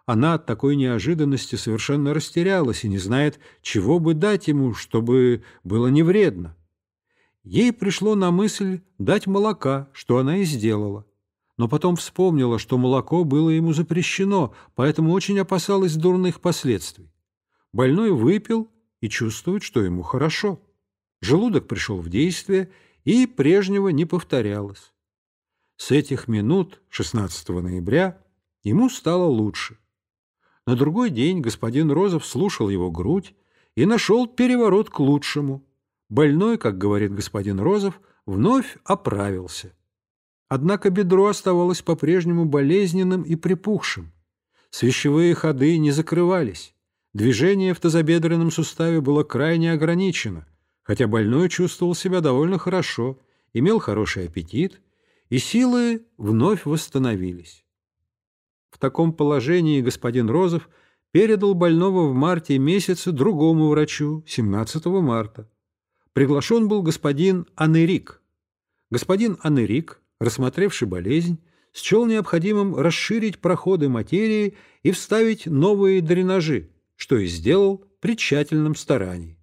Она от такой неожиданности совершенно растерялась и не знает, чего бы дать ему, чтобы было не вредно. Ей пришло на мысль дать молока, что она и сделала но потом вспомнила, что молоко было ему запрещено, поэтому очень опасалась дурных последствий. Больной выпил и чувствует, что ему хорошо. Желудок пришел в действие, и прежнего не повторялось. С этих минут, 16 ноября, ему стало лучше. На другой день господин Розов слушал его грудь и нашел переворот к лучшему. Больной, как говорит господин Розов, вновь оправился. Однако бедро оставалось по-прежнему болезненным и припухшим. Свящевые ходы не закрывались. Движение в тазобедренном суставе было крайне ограничено, хотя больной чувствовал себя довольно хорошо, имел хороший аппетит, и силы вновь восстановились. В таком положении господин Розов передал больного в марте месяце другому врачу 17 марта. Приглашен был господин Анерик. Господин Анерик, рассмотревший болезнь, счел необходимым расширить проходы материи и вставить новые дренажи, что и сделал при тщательном старании.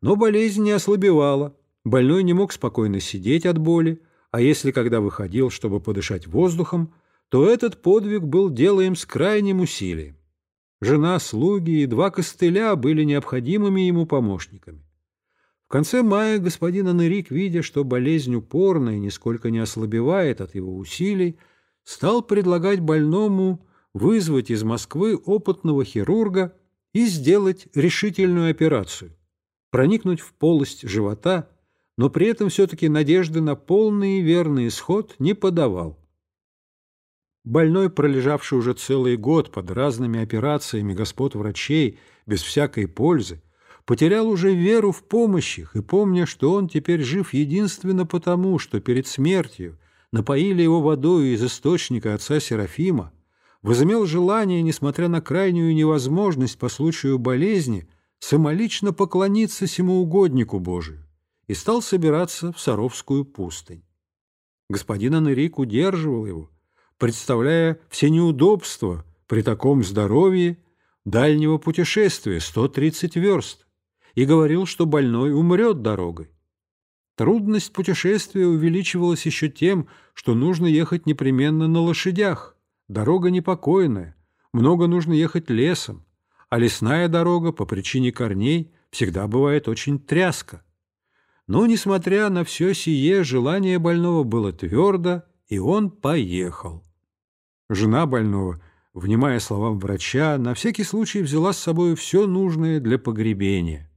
Но болезнь не ослабевала, больной не мог спокойно сидеть от боли, а если когда выходил, чтобы подышать воздухом, то этот подвиг был делаем с крайним усилием. Жена, слуги и два костыля были необходимыми ему помощниками. В конце мая господин Анерик, видя, что болезнь упорная и нисколько не ослабевает от его усилий, стал предлагать больному вызвать из Москвы опытного хирурга и сделать решительную операцию, проникнуть в полость живота, но при этом все-таки надежды на полный и верный исход не подавал. Больной, пролежавший уже целый год под разными операциями господ врачей без всякой пользы, потерял уже веру в помощь их и, помня, что он теперь жив единственно потому, что перед смертью напоили его водой из источника отца Серафима, возымел желание, несмотря на крайнюю невозможность по случаю болезни, самолично поклониться всему угоднику Божию и стал собираться в Саровскую пустынь. Господин Анерик удерживал его, представляя все неудобства при таком здоровье дальнего путешествия 130 верст, и говорил, что больной умрет дорогой. Трудность путешествия увеличивалась еще тем, что нужно ехать непременно на лошадях. Дорога непокойная, много нужно ехать лесом, а лесная дорога по причине корней всегда бывает очень тряска. Но, несмотря на все сие, желание больного было твердо, и он поехал. Жена больного, внимая словам врача, на всякий случай взяла с собой все нужное для погребения.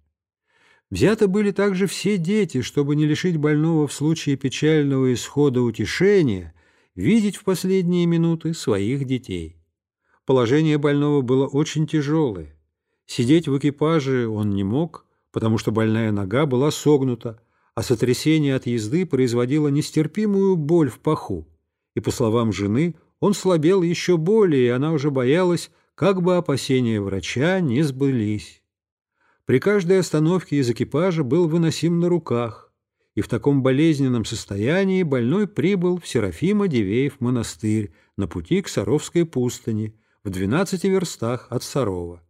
Взяты были также все дети, чтобы не лишить больного в случае печального исхода утешения видеть в последние минуты своих детей. Положение больного было очень тяжелое. Сидеть в экипаже он не мог, потому что больная нога была согнута, а сотрясение от езды производило нестерпимую боль в паху. И, по словам жены, он слабел еще более, и она уже боялась, как бы опасения врача не сбылись. При каждой остановке из экипажа был выносим на руках, и в таком болезненном состоянии больной прибыл в Серафима-Дивеев монастырь на пути к Саровской пустыне в 12 верстах от Сарова.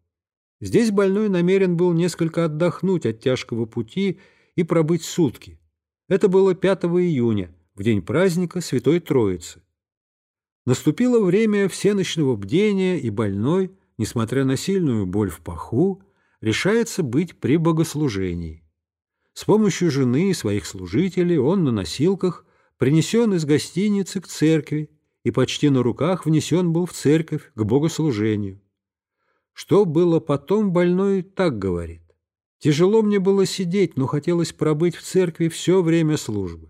Здесь больной намерен был несколько отдохнуть от тяжкого пути и пробыть сутки. Это было 5 июня, в день праздника Святой Троицы. Наступило время всеночного бдения, и больной, несмотря на сильную боль в паху, решается быть при богослужении. С помощью жены и своих служителей он на носилках принесен из гостиницы к церкви и почти на руках внесен был в церковь к богослужению. Что было потом, больной так говорит. Тяжело мне было сидеть, но хотелось пробыть в церкви все время службы.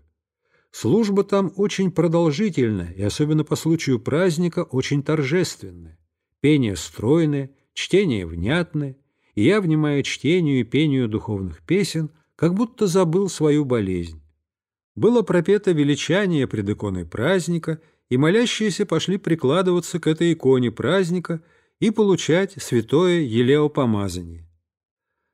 Служба там очень продолжительная и особенно по случаю праздника очень торжественная. Пение стройное, чтение внятное, и я, внимая чтению и пению духовных песен, как будто забыл свою болезнь. Было пропето величание пред иконой праздника, и молящиеся пошли прикладываться к этой иконе праздника и получать святое елеопомазание.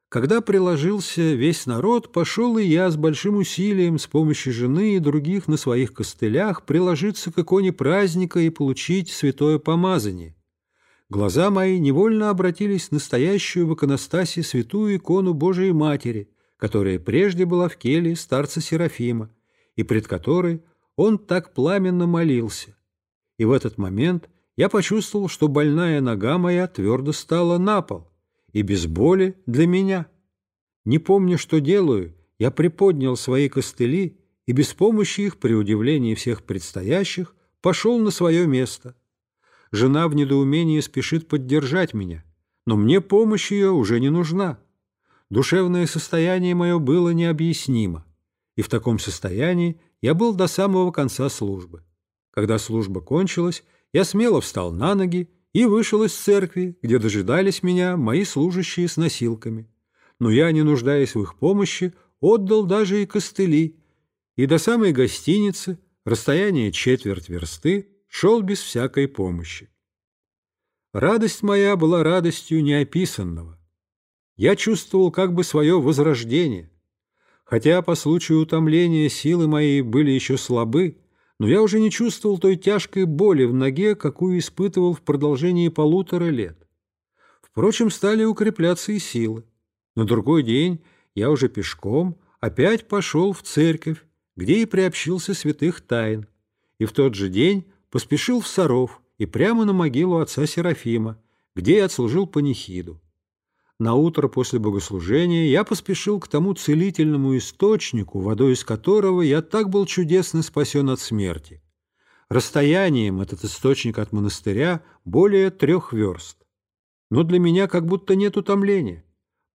Когда приложился весь народ, пошел и я с большим усилием с помощью жены и других на своих костылях приложиться к иконе праздника и получить святое помазание. Глаза мои невольно обратились в настоящую в иконостасе святую икону Божией Матери, которая прежде была в келье старца Серафима, и пред которой он так пламенно молился. И в этот момент я почувствовал, что больная нога моя твердо стала на пол – и без боли для меня. Не помня, что делаю, я приподнял свои костыли и без помощи их, при удивлении всех предстоящих, пошел на свое место. Жена в недоумении спешит поддержать меня, но мне помощь ее уже не нужна. Душевное состояние мое было необъяснимо, и в таком состоянии я был до самого конца службы. Когда служба кончилась, я смело встал на ноги и вышел из церкви, где дожидались меня мои служащие с носилками. Но я, не нуждаясь в их помощи, отдал даже и костыли, и до самой гостиницы, расстояние четверть версты, шел без всякой помощи. Радость моя была радостью неописанного. Я чувствовал как бы свое возрождение. Хотя по случаю утомления силы мои были еще слабы, но я уже не чувствовал той тяжкой боли в ноге, какую испытывал в продолжении полутора лет. Впрочем, стали укрепляться и силы. На другой день я уже пешком опять пошел в церковь, где и приобщился святых тайн, и в тот же день поспешил в Саров и прямо на могилу отца Серафима, где я отслужил панихиду. На утро после богослужения я поспешил к тому целительному источнику, водой из которого я так был чудесно спасен от смерти. Расстоянием этот источник от монастыря более трех верст. Но для меня как будто нет утомления.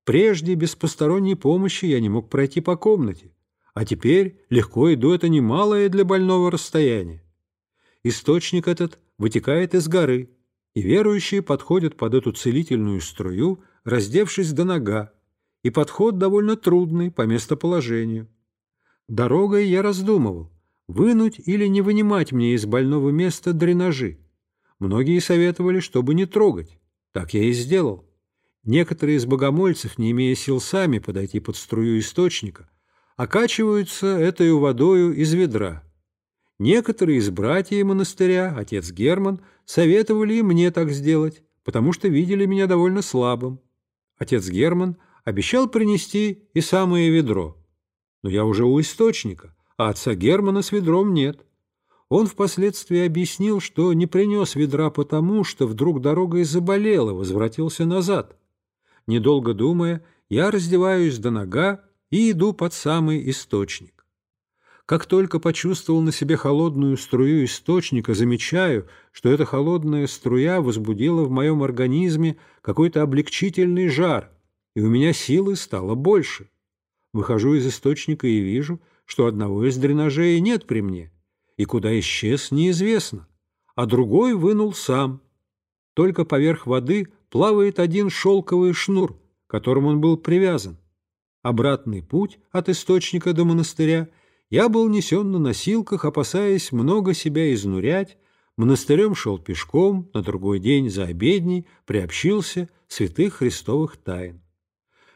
Прежде без посторонней помощи я не мог пройти по комнате, а теперь легко иду это немалое для больного расстояние. Источник этот вытекает из горы, и верующие подходят под эту целительную струю, раздевшись до нога, и подход довольно трудный по местоположению. Дорогой я раздумывал, вынуть или не вынимать мне из больного места дренажи. Многие советовали, чтобы не трогать. Так я и сделал. Некоторые из богомольцев, не имея сил сами подойти под струю источника, окачиваются этой водою из ведра. Некоторые из братьев монастыря, отец Герман, советовали и мне так сделать, потому что видели меня довольно слабым. Отец Герман обещал принести и самое ведро. Но я уже у источника, а отца Германа с ведром нет. Он впоследствии объяснил, что не принес ведра потому, что вдруг дорога и заболела, возвратился назад. Недолго думая, я раздеваюсь до нога и иду под самый источник. Как только почувствовал на себе холодную струю источника, замечаю, что эта холодная струя возбудила в моем организме какой-то облегчительный жар, и у меня силы стало больше. Выхожу из источника и вижу, что одного из дренажей нет при мне, и куда исчез, неизвестно, а другой вынул сам. Только поверх воды плавает один шелковый шнур, которым он был привязан. Обратный путь от источника до монастыря – я был несен на носилках, опасаясь много себя изнурять, монастырем шел пешком, на другой день за обедней приобщился святых христовых тайн.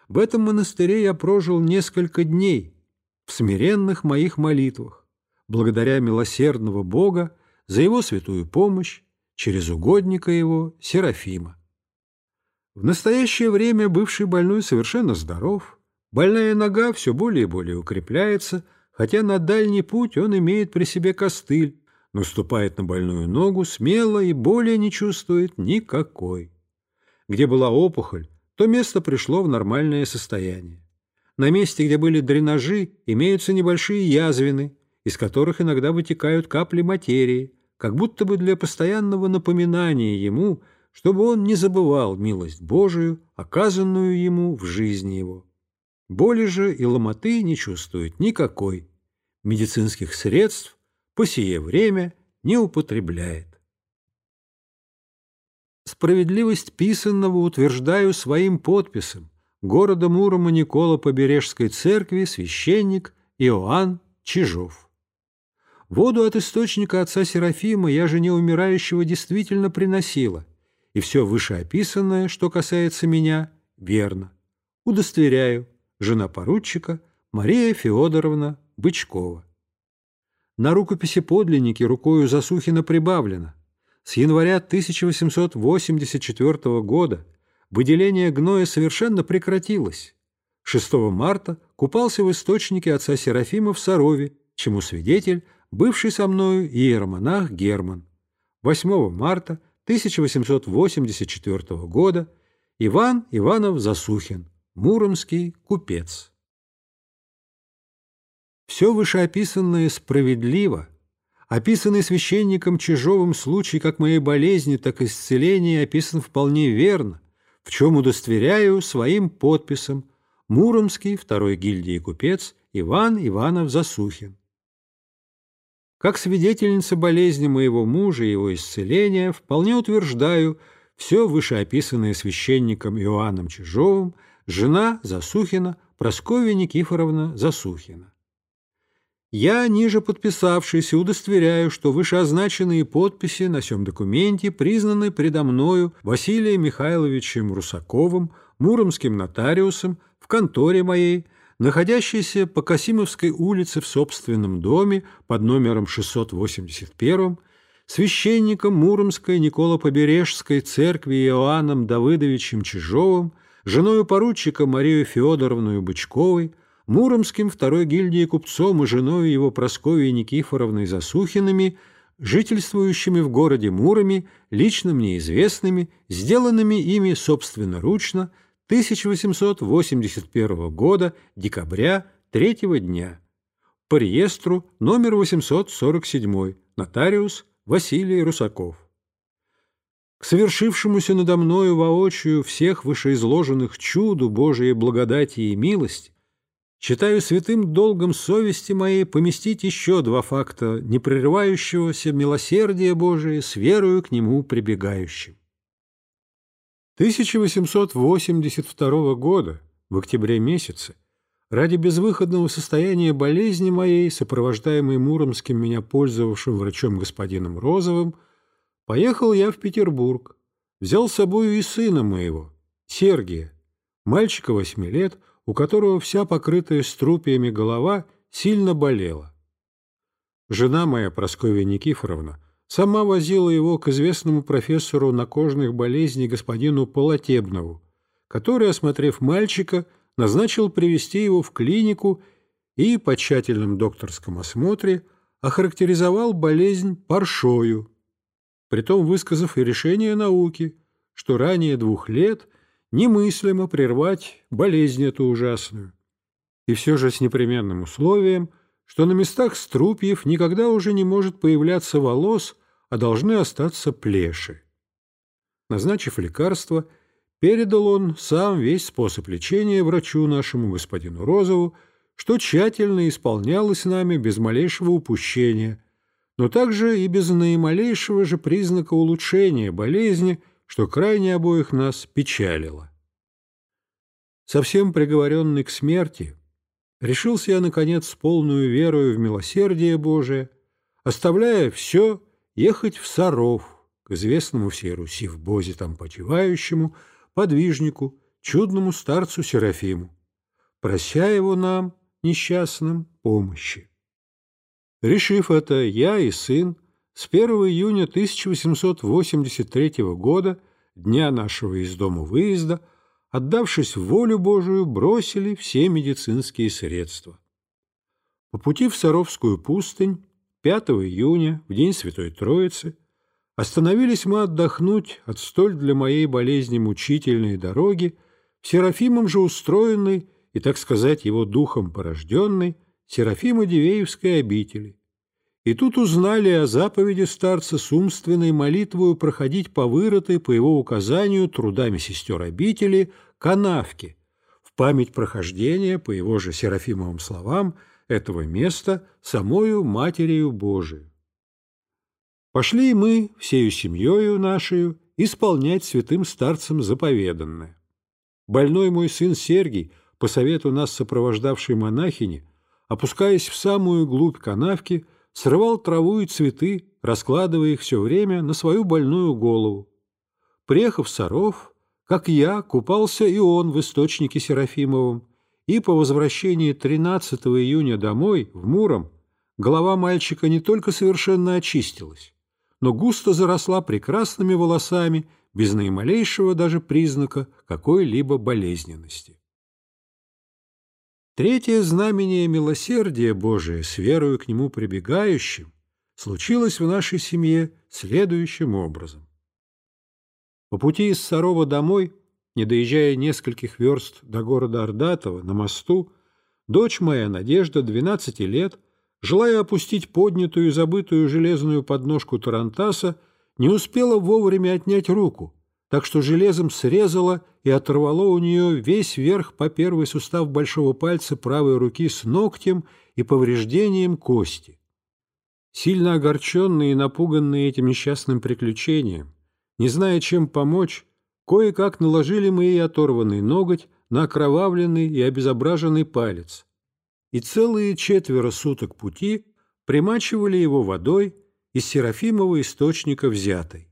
В этом монастыре я прожил несколько дней в смиренных моих молитвах, благодаря милосердного Бога за его святую помощь через угодника его Серафима. В настоящее время бывший больной совершенно здоров, больная нога все более и более укрепляется – хотя на дальний путь он имеет при себе костыль, но ступает на больную ногу смело и более не чувствует никакой. Где была опухоль, то место пришло в нормальное состояние. На месте, где были дренажи, имеются небольшие язвины, из которых иногда вытекают капли материи, как будто бы для постоянного напоминания ему, чтобы он не забывал милость Божию, оказанную ему в жизни его. Боли же и ломоты не чувствует никакой. Медицинских средств по сие время не употребляет. Справедливость писанного утверждаю своим подписом города Мурома Никола Побережской церкви священник Иоанн Чижов. Воду от источника отца Серафима я жене умирающего действительно приносила, и все вышеописанное, что касается меня, верно. Удостоверяю, жена поручика Мария Феодоровна Бычкова. На рукописи подлинники рукою Засухина прибавлено. С января 1884 года выделение гноя совершенно прекратилось. 6 марта купался в источнике отца Серафима в Сарове, чему свидетель бывший со мною иеромонах Герман. 8 марта 1884 года Иван Иванов Засухин. Муромский купец. Все вышеописанное справедливо. Описанный священником Чижовым случай как моей болезни, так и исцеления описан вполне верно, в чем удостоверяю своим подписом Муромский, второй гильдии купец, Иван Иванов Засухин. Как свидетельница болезни моего мужа и его исцеления, вполне утверждаю все вышеописанное священником Иоанном Чижовым – жена Засухина Прасковья Никифоровна Засухина. Я, ниже подписавшийся, удостоверяю, что вышеозначенные подписи на сём документе признаны предо мною Василием Михайловичем Русаковым, муромским нотариусом, в конторе моей, находящейся по Касимовской улице в собственном доме под номером 681, священником Муромской Николо-Побережской церкви Иоанном Давыдовичем Чижовым, женою поручика Марию Федоровну Бычковой, Муромским второй гильдии купцом и женой его Прасковьей Никифоровной Засухиными, жительствующими в городе Муроме, лично мне известными, сделанными ими собственноручно 1881 года, декабря, третьего дня. По реестру номер 847, нотариус Василий Русаков. Совершившемуся надо мною воочию всех вышеизложенных чуду Божией благодати и милости Считаю святым долгом совести моей поместить еще два факта непрерывающегося милосердия Божия с верою к нему прибегающим. 1882 года, в октябре месяце, ради безвыходного состояния болезни моей, сопровождаемой Муромским меня пользовавшим врачом господином Розовым, поехал я в Петербург, взял с собою и сына моего, Сергия, мальчика восьми лет, у которого вся покрытая струпьями голова сильно болела. Жена моя, Прасковья Никифоровна, сама возила его к известному профессору накожных болезней господину Полотебнову, который, осмотрев мальчика, назначил привести его в клинику и по тщательном докторском осмотре охарактеризовал болезнь паршою, притом высказав и решение науки, что ранее двух лет – немыслимо прервать болезнь эту ужасную. И все же с непременным условием, что на местах струпьев никогда уже не может появляться волос, а должны остаться плеши. Назначив лекарство, передал он сам весь способ лечения врачу нашему господину Розову, что тщательно исполнялось нами без малейшего упущения, но также и без наималейшего же признака улучшения болезни – что крайне обоих нас печалило. Совсем приговоренный к смерти, решился я, наконец, с полную верою в милосердие Божие, оставляя все, ехать в Саров, к известному всей Руси в Бозе там почивающему, подвижнику, чудному старцу Серафиму, прося его нам, несчастным, помощи. Решив это, я и сын с 1 июня 1883 года, дня нашего из дома выезда, отдавшись в волю Божию, бросили все медицинские средства. По пути в Саровскую пустынь 5 июня, в день Святой Троицы, остановились мы отдохнуть от столь для моей болезни мучительной дороги Серафимом же устроенной и, так сказать, его духом порожденной Серафимо-Дивеевской обители – и тут узнали о заповеди старца с умственной молитвою проходить по вырытой, по его указанию, трудами сестер обители, канавки, в память прохождения, по его же Серафимовым словам, этого места самою Матерью Божию. Пошли мы, всею семьёю нашей, исполнять святым старцам заповеданное. Больной мой сын Сергий, по совету нас сопровождавшей монахини, опускаясь в самую глубь канавки, срывал траву и цветы, раскладывая их все время на свою больную голову. Приехав Саров, как я, купался и он в источнике Серафимовом, и по возвращении 13 июня домой, в Муром, голова мальчика не только совершенно очистилась, но густо заросла прекрасными волосами, без наималейшего даже признака какой-либо болезненности. Третье знамение милосердия Божия с верою к нему прибегающим случилось в нашей семье следующим образом. По пути из Сарова домой, не доезжая нескольких верст до города Ордатова, на мосту, дочь моя, Надежда, 12 лет, желая опустить поднятую и забытую железную подножку Тарантаса, не успела вовремя отнять руку, так что железом срезала и оторвало у нее весь верх по первый сустав большого пальца правой руки с ногтем и повреждением кости. Сильно огорченные и напуганные этим несчастным приключением, не зная, чем помочь, кое-как наложили мы ей оторванный ноготь на окровавленный и обезображенный палец. и целые четверо суток пути примачивали его водой из Серафимова источника взятой.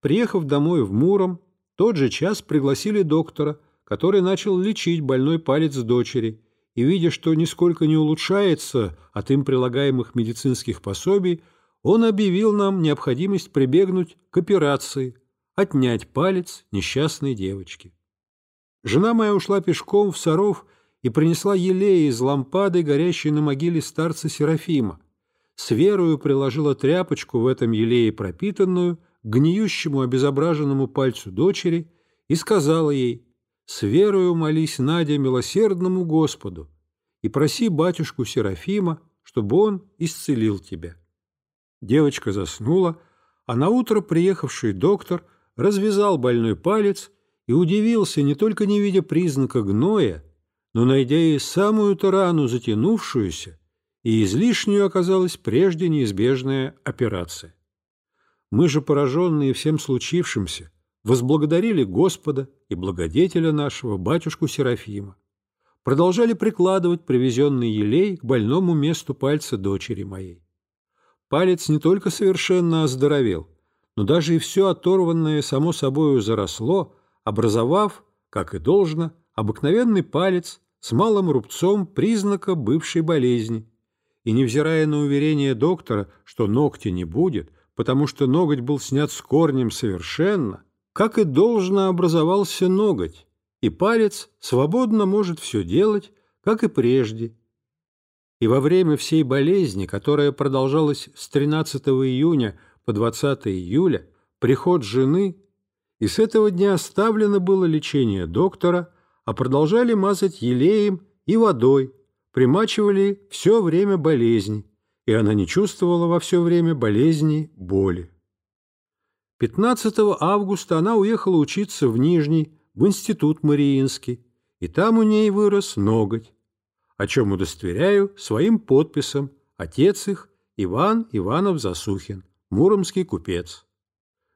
Приехав домой в Муром, тот же час пригласили доктора, который начал лечить больной палец дочери, и, видя, что нисколько не улучшается от им прилагаемых медицинских пособий, он объявил нам необходимость прибегнуть к операции, отнять палец несчастной девочки. Жена моя ушла пешком в Саров и принесла елеи из лампады, горящей на могиле старца Серафима. С верою приложила тряпочку в этом елее пропитанную – гниющему обезображенному пальцу дочери и сказала ей «С верою молись, Надя, милосердному Господу, и проси батюшку Серафима, чтобы он исцелил тебя». Девочка заснула, а наутро приехавший доктор развязал больной палец и удивился, не только не видя признака гноя, но найдя и самую-то рану затянувшуюся, и излишнюю оказалась прежде неизбежная операция. Мы же, пораженные всем случившимся, возблагодарили Господа и благодетеля нашего, батюшку Серафима, продолжали прикладывать привезенный елей к больному месту пальца дочери моей. Палец не только совершенно оздоровел, но даже и все оторванное само собою заросло, образовав, как и должно, обыкновенный палец с малым рубцом признака бывшей болезни. И невзирая на уверение доктора, что ногтя не будет, потому что ноготь был снят с корнем совершенно, как и должно образовался ноготь, и палец свободно может все делать, как и прежде. И во время всей болезни, которая продолжалась с 13 июня по 20 июля, приход жены, и с этого дня оставлено было лечение доктора, а продолжали мазать елеем и водой, примачивали все время болезни, и она не чувствовала во все время болезни, боли. 15 августа она уехала учиться в Нижний, в институт Мариинский, и там у ней вырос ноготь, о чем удостоверяю своим подписом отец их Иван Иванов-Засухин, муромский купец.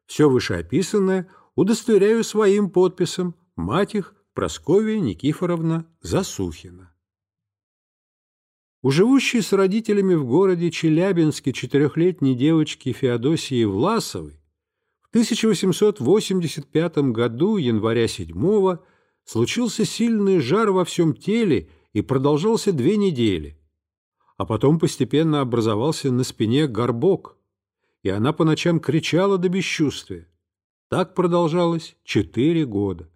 Все вышеописанное удостоверяю своим подписом мать их Прасковья Никифоровна Засухина. У живущей с родителями в городе Челябинске четырехлетней девочки Феодосии Власовой в 1885 году, января 7 случился сильный жар во всем теле и продолжался две недели. А потом постепенно образовался на спине горбок, и она по ночам кричала до бесчувствия. Так продолжалось четыре года.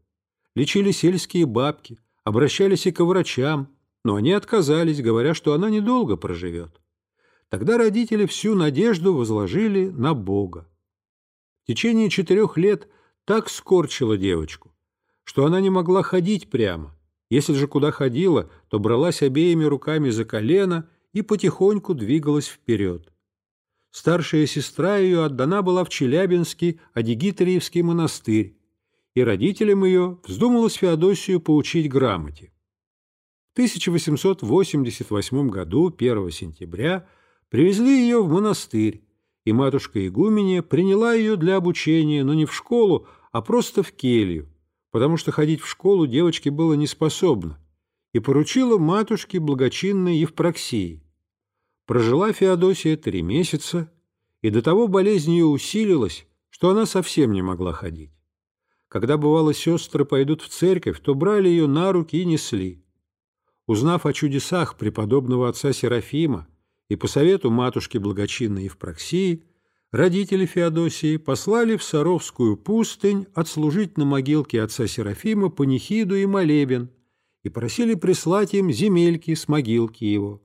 Лечили сельские бабки, обращались и к врачам, но они отказались, говоря, что она недолго проживет. Тогда родители всю надежду возложили на Бога. В течение четырех лет так скорчила девочку, что она не могла ходить прямо. Если же куда ходила, то бралась обеими руками за колено и потихоньку двигалась вперед. Старшая сестра ее отдана была в Челябинский Адигитриевский монастырь, и родителям ее вздумалось Феодосию поучить грамоте. 1888 году, 1 сентября, привезли ее в монастырь, и матушка Игуменя приняла ее для обучения, но не в школу, а просто в келью, потому что ходить в школу девочке было неспособно, и поручила матушке благочинной Евпроксии. Прожила Феодосия три месяца, и до того болезнь ее усилилась, что она совсем не могла ходить. Когда, бывало, сестры пойдут в церковь, то брали ее на руки и несли. Узнав о чудесах преподобного отца Серафима и по совету матушки благочинной Евпроксии, родители Феодосии послали в Саровскую пустынь отслужить на могилке отца Серафима панихиду и молебен и просили прислать им земельки с могилки его.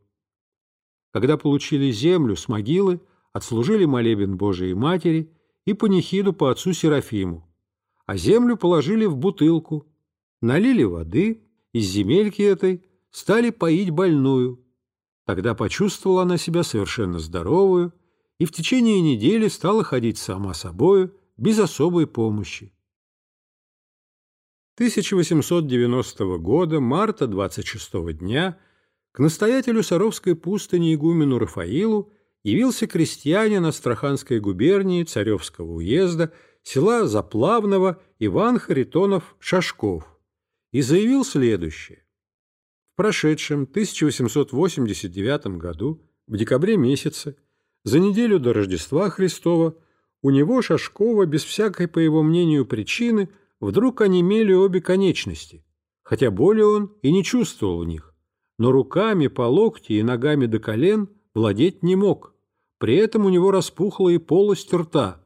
Когда получили землю с могилы, отслужили молебен Божией Матери и панихиду по отцу Серафиму, а землю положили в бутылку, налили воды, из земельки этой – стали поить больную. Тогда почувствовала она себя совершенно здоровую и в течение недели стала ходить сама собою, без особой помощи. 1890 года, марта 26 дня, к настоятелю Саровской пустыни игумену Рафаилу явился крестьянин Астраханской губернии Царевского уезда, села Заплавного Иван Харитонов Шашков, и заявил следующее. В прошедшем 1889 году, в декабре месяце, за неделю до Рождества Христова, у него, Шашкова, без всякой, по его мнению, причины, вдруг онемели обе конечности, хотя боли он и не чувствовал в них, но руками по локти и ногами до колен владеть не мог. При этом у него распухла и полость рта.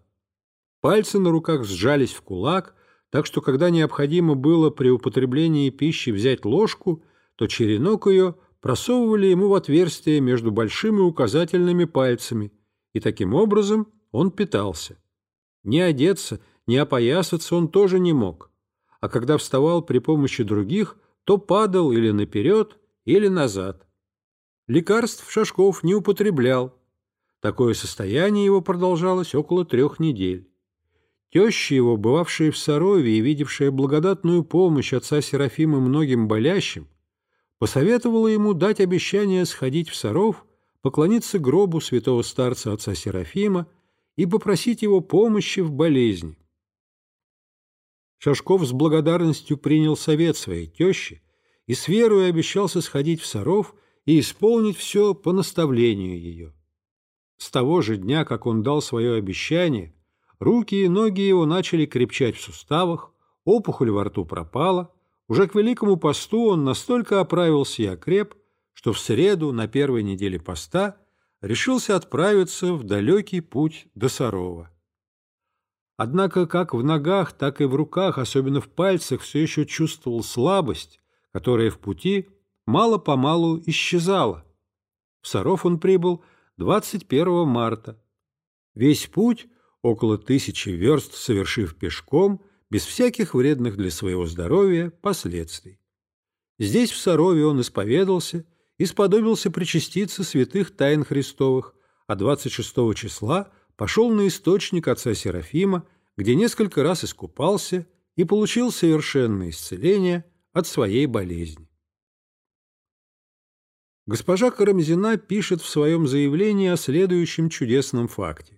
Пальцы на руках сжались в кулак, так что когда необходимо было при употреблении пищи взять ложку, то черенок ее просовывали ему в отверстие между большими указательными пальцами, и таким образом он питался. Не одеться, не опоясаться он тоже не мог, а когда вставал при помощи других, то падал или наперед, или назад. Лекарств Шашков не употреблял. Такое состояние его продолжалось около трех недель. Теща его, бывавшая в Сарове и видевшая благодатную помощь отца Серафима многим болящим, посоветовала ему дать обещание сходить в Саров, поклониться гробу святого старца отца Серафима и попросить его помощи в болезни. Шашков с благодарностью принял совет своей тещи и с верой обещался сходить в Саров и исполнить все по наставлению ее. С того же дня, как он дал свое обещание, Руки и ноги его начали крепчать в суставах, опухоль во рту пропала. Уже к Великому посту он настолько оправился и окреп, что в среду на первой неделе поста решился отправиться в далекий путь до Сарова. Однако как в ногах, так и в руках, особенно в пальцах, все еще чувствовал слабость, которая в пути мало-помалу исчезала. В Саров он прибыл 21 марта. Весь путь около тысячи верст совершив пешком, без всяких вредных для своего здоровья последствий. Здесь, в Сарове, он исповедался и сподобился причаститься святых тайн Христовых, а 26 числа пошел на источник отца Серафима, где несколько раз искупался и получил совершенное исцеление от своей болезни. Госпожа Карамзина пишет в своем заявлении о следующем чудесном факте.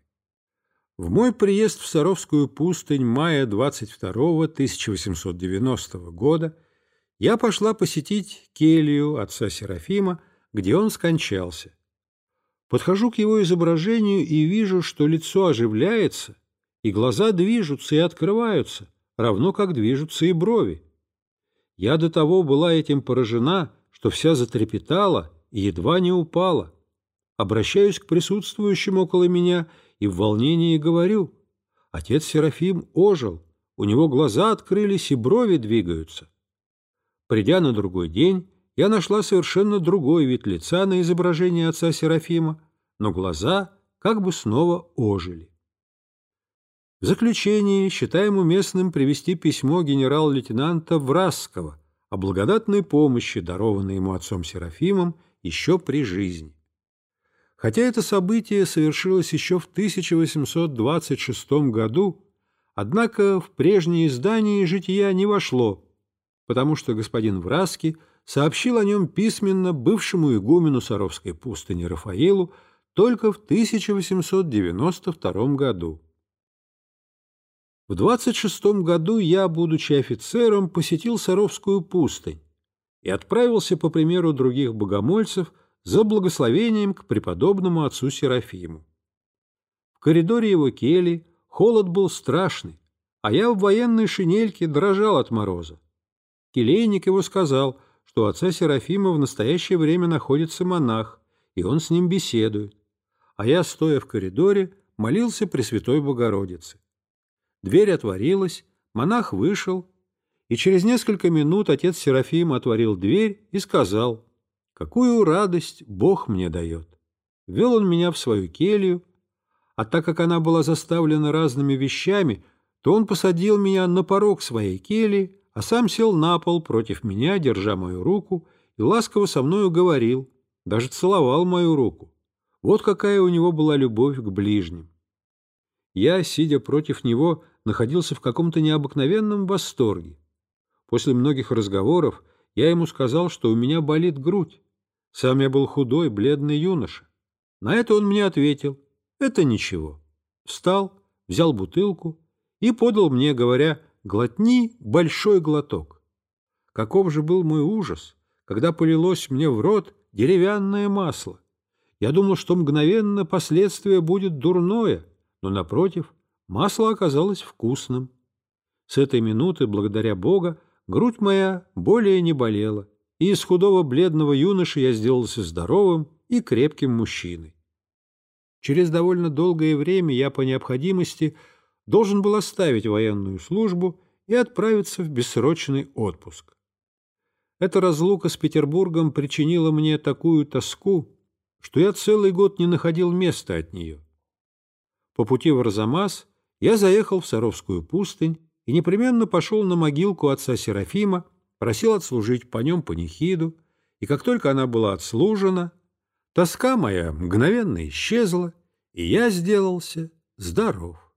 В мой приезд в Саровскую пустынь мая 22 1890 года я пошла посетить келью отца Серафима, где он скончался. Подхожу к его изображению и вижу, что лицо оживляется, и глаза движутся и открываются, равно как движутся и брови. Я до того была этим поражена, что вся затрепетала и едва не упала. Обращаюсь к присутствующим около меня и в волнении говорю. Отец Серафим ожил, у него глаза открылись и брови двигаются. Придя на другой день, я нашла совершенно другой вид лица на изображении отца Серафима, но глаза как бы снова ожили. В заключение считаем уместным привести письмо генерал-лейтенанта Врасского о благодатной помощи, дарованной ему отцом Серафимом еще при жизни. Хотя это событие совершилось еще в 1826 году, однако в прежнее издание жития не вошло, потому что господин Враски сообщил о нем письменно бывшему игумену Саровской пустыни Рафаилу только в 1892 году. В 26 году я, будучи офицером, посетил Саровскую пустынь и отправился, по примеру других богомольцев, за благословением к преподобному отцу Серафиму. В коридоре его кели холод был страшный, а я в военной шинельке дрожал от мороза. Келейник его сказал, что у отца Серафима в настоящее время находится монах, и он с ним беседует. А я, стоя в коридоре, молился Пресвятой Богородице. Дверь отворилась, монах вышел, и через несколько минут отец Серафим отворил дверь и сказал — Какую радость Бог мне дает! Вел он меня в свою келью, а так как она была заставлена разными вещами, то он посадил меня на порог своей кельи, а сам сел на пол против меня, держа мою руку, и ласково со мною говорил, даже целовал мою руку. Вот какая у него была любовь к ближним. Я, сидя против него, находился в каком-то необыкновенном восторге. После многих разговоров я ему сказал, что у меня болит грудь. Сам я был худой, бледный юноша. На это он мне ответил, это ничего. Встал, взял бутылку и подал мне, говоря, глотни большой глоток. Каков же был мой ужас, когда полилось мне в рот деревянное масло. Я думал, что мгновенно последствие будет дурное, но, напротив, масло оказалось вкусным. С этой минуты, благодаря Бога, грудь моя более не болела, и из худого бледного юноши я сделался здоровым и крепким мужчиной. Через довольно долгое время я по необходимости должен был оставить военную службу и отправиться в бессрочный отпуск. Эта разлука с Петербургом причинила мне такую тоску, что я целый год не находил места от нее. По пути в Арзамас я заехал в Саровскую пустынь и непременно пошел на могилку отца Серафима, просил отслужить по нем панихиду, и как только она была отслужена, тоска моя мгновенно исчезла, и я сделался здоров.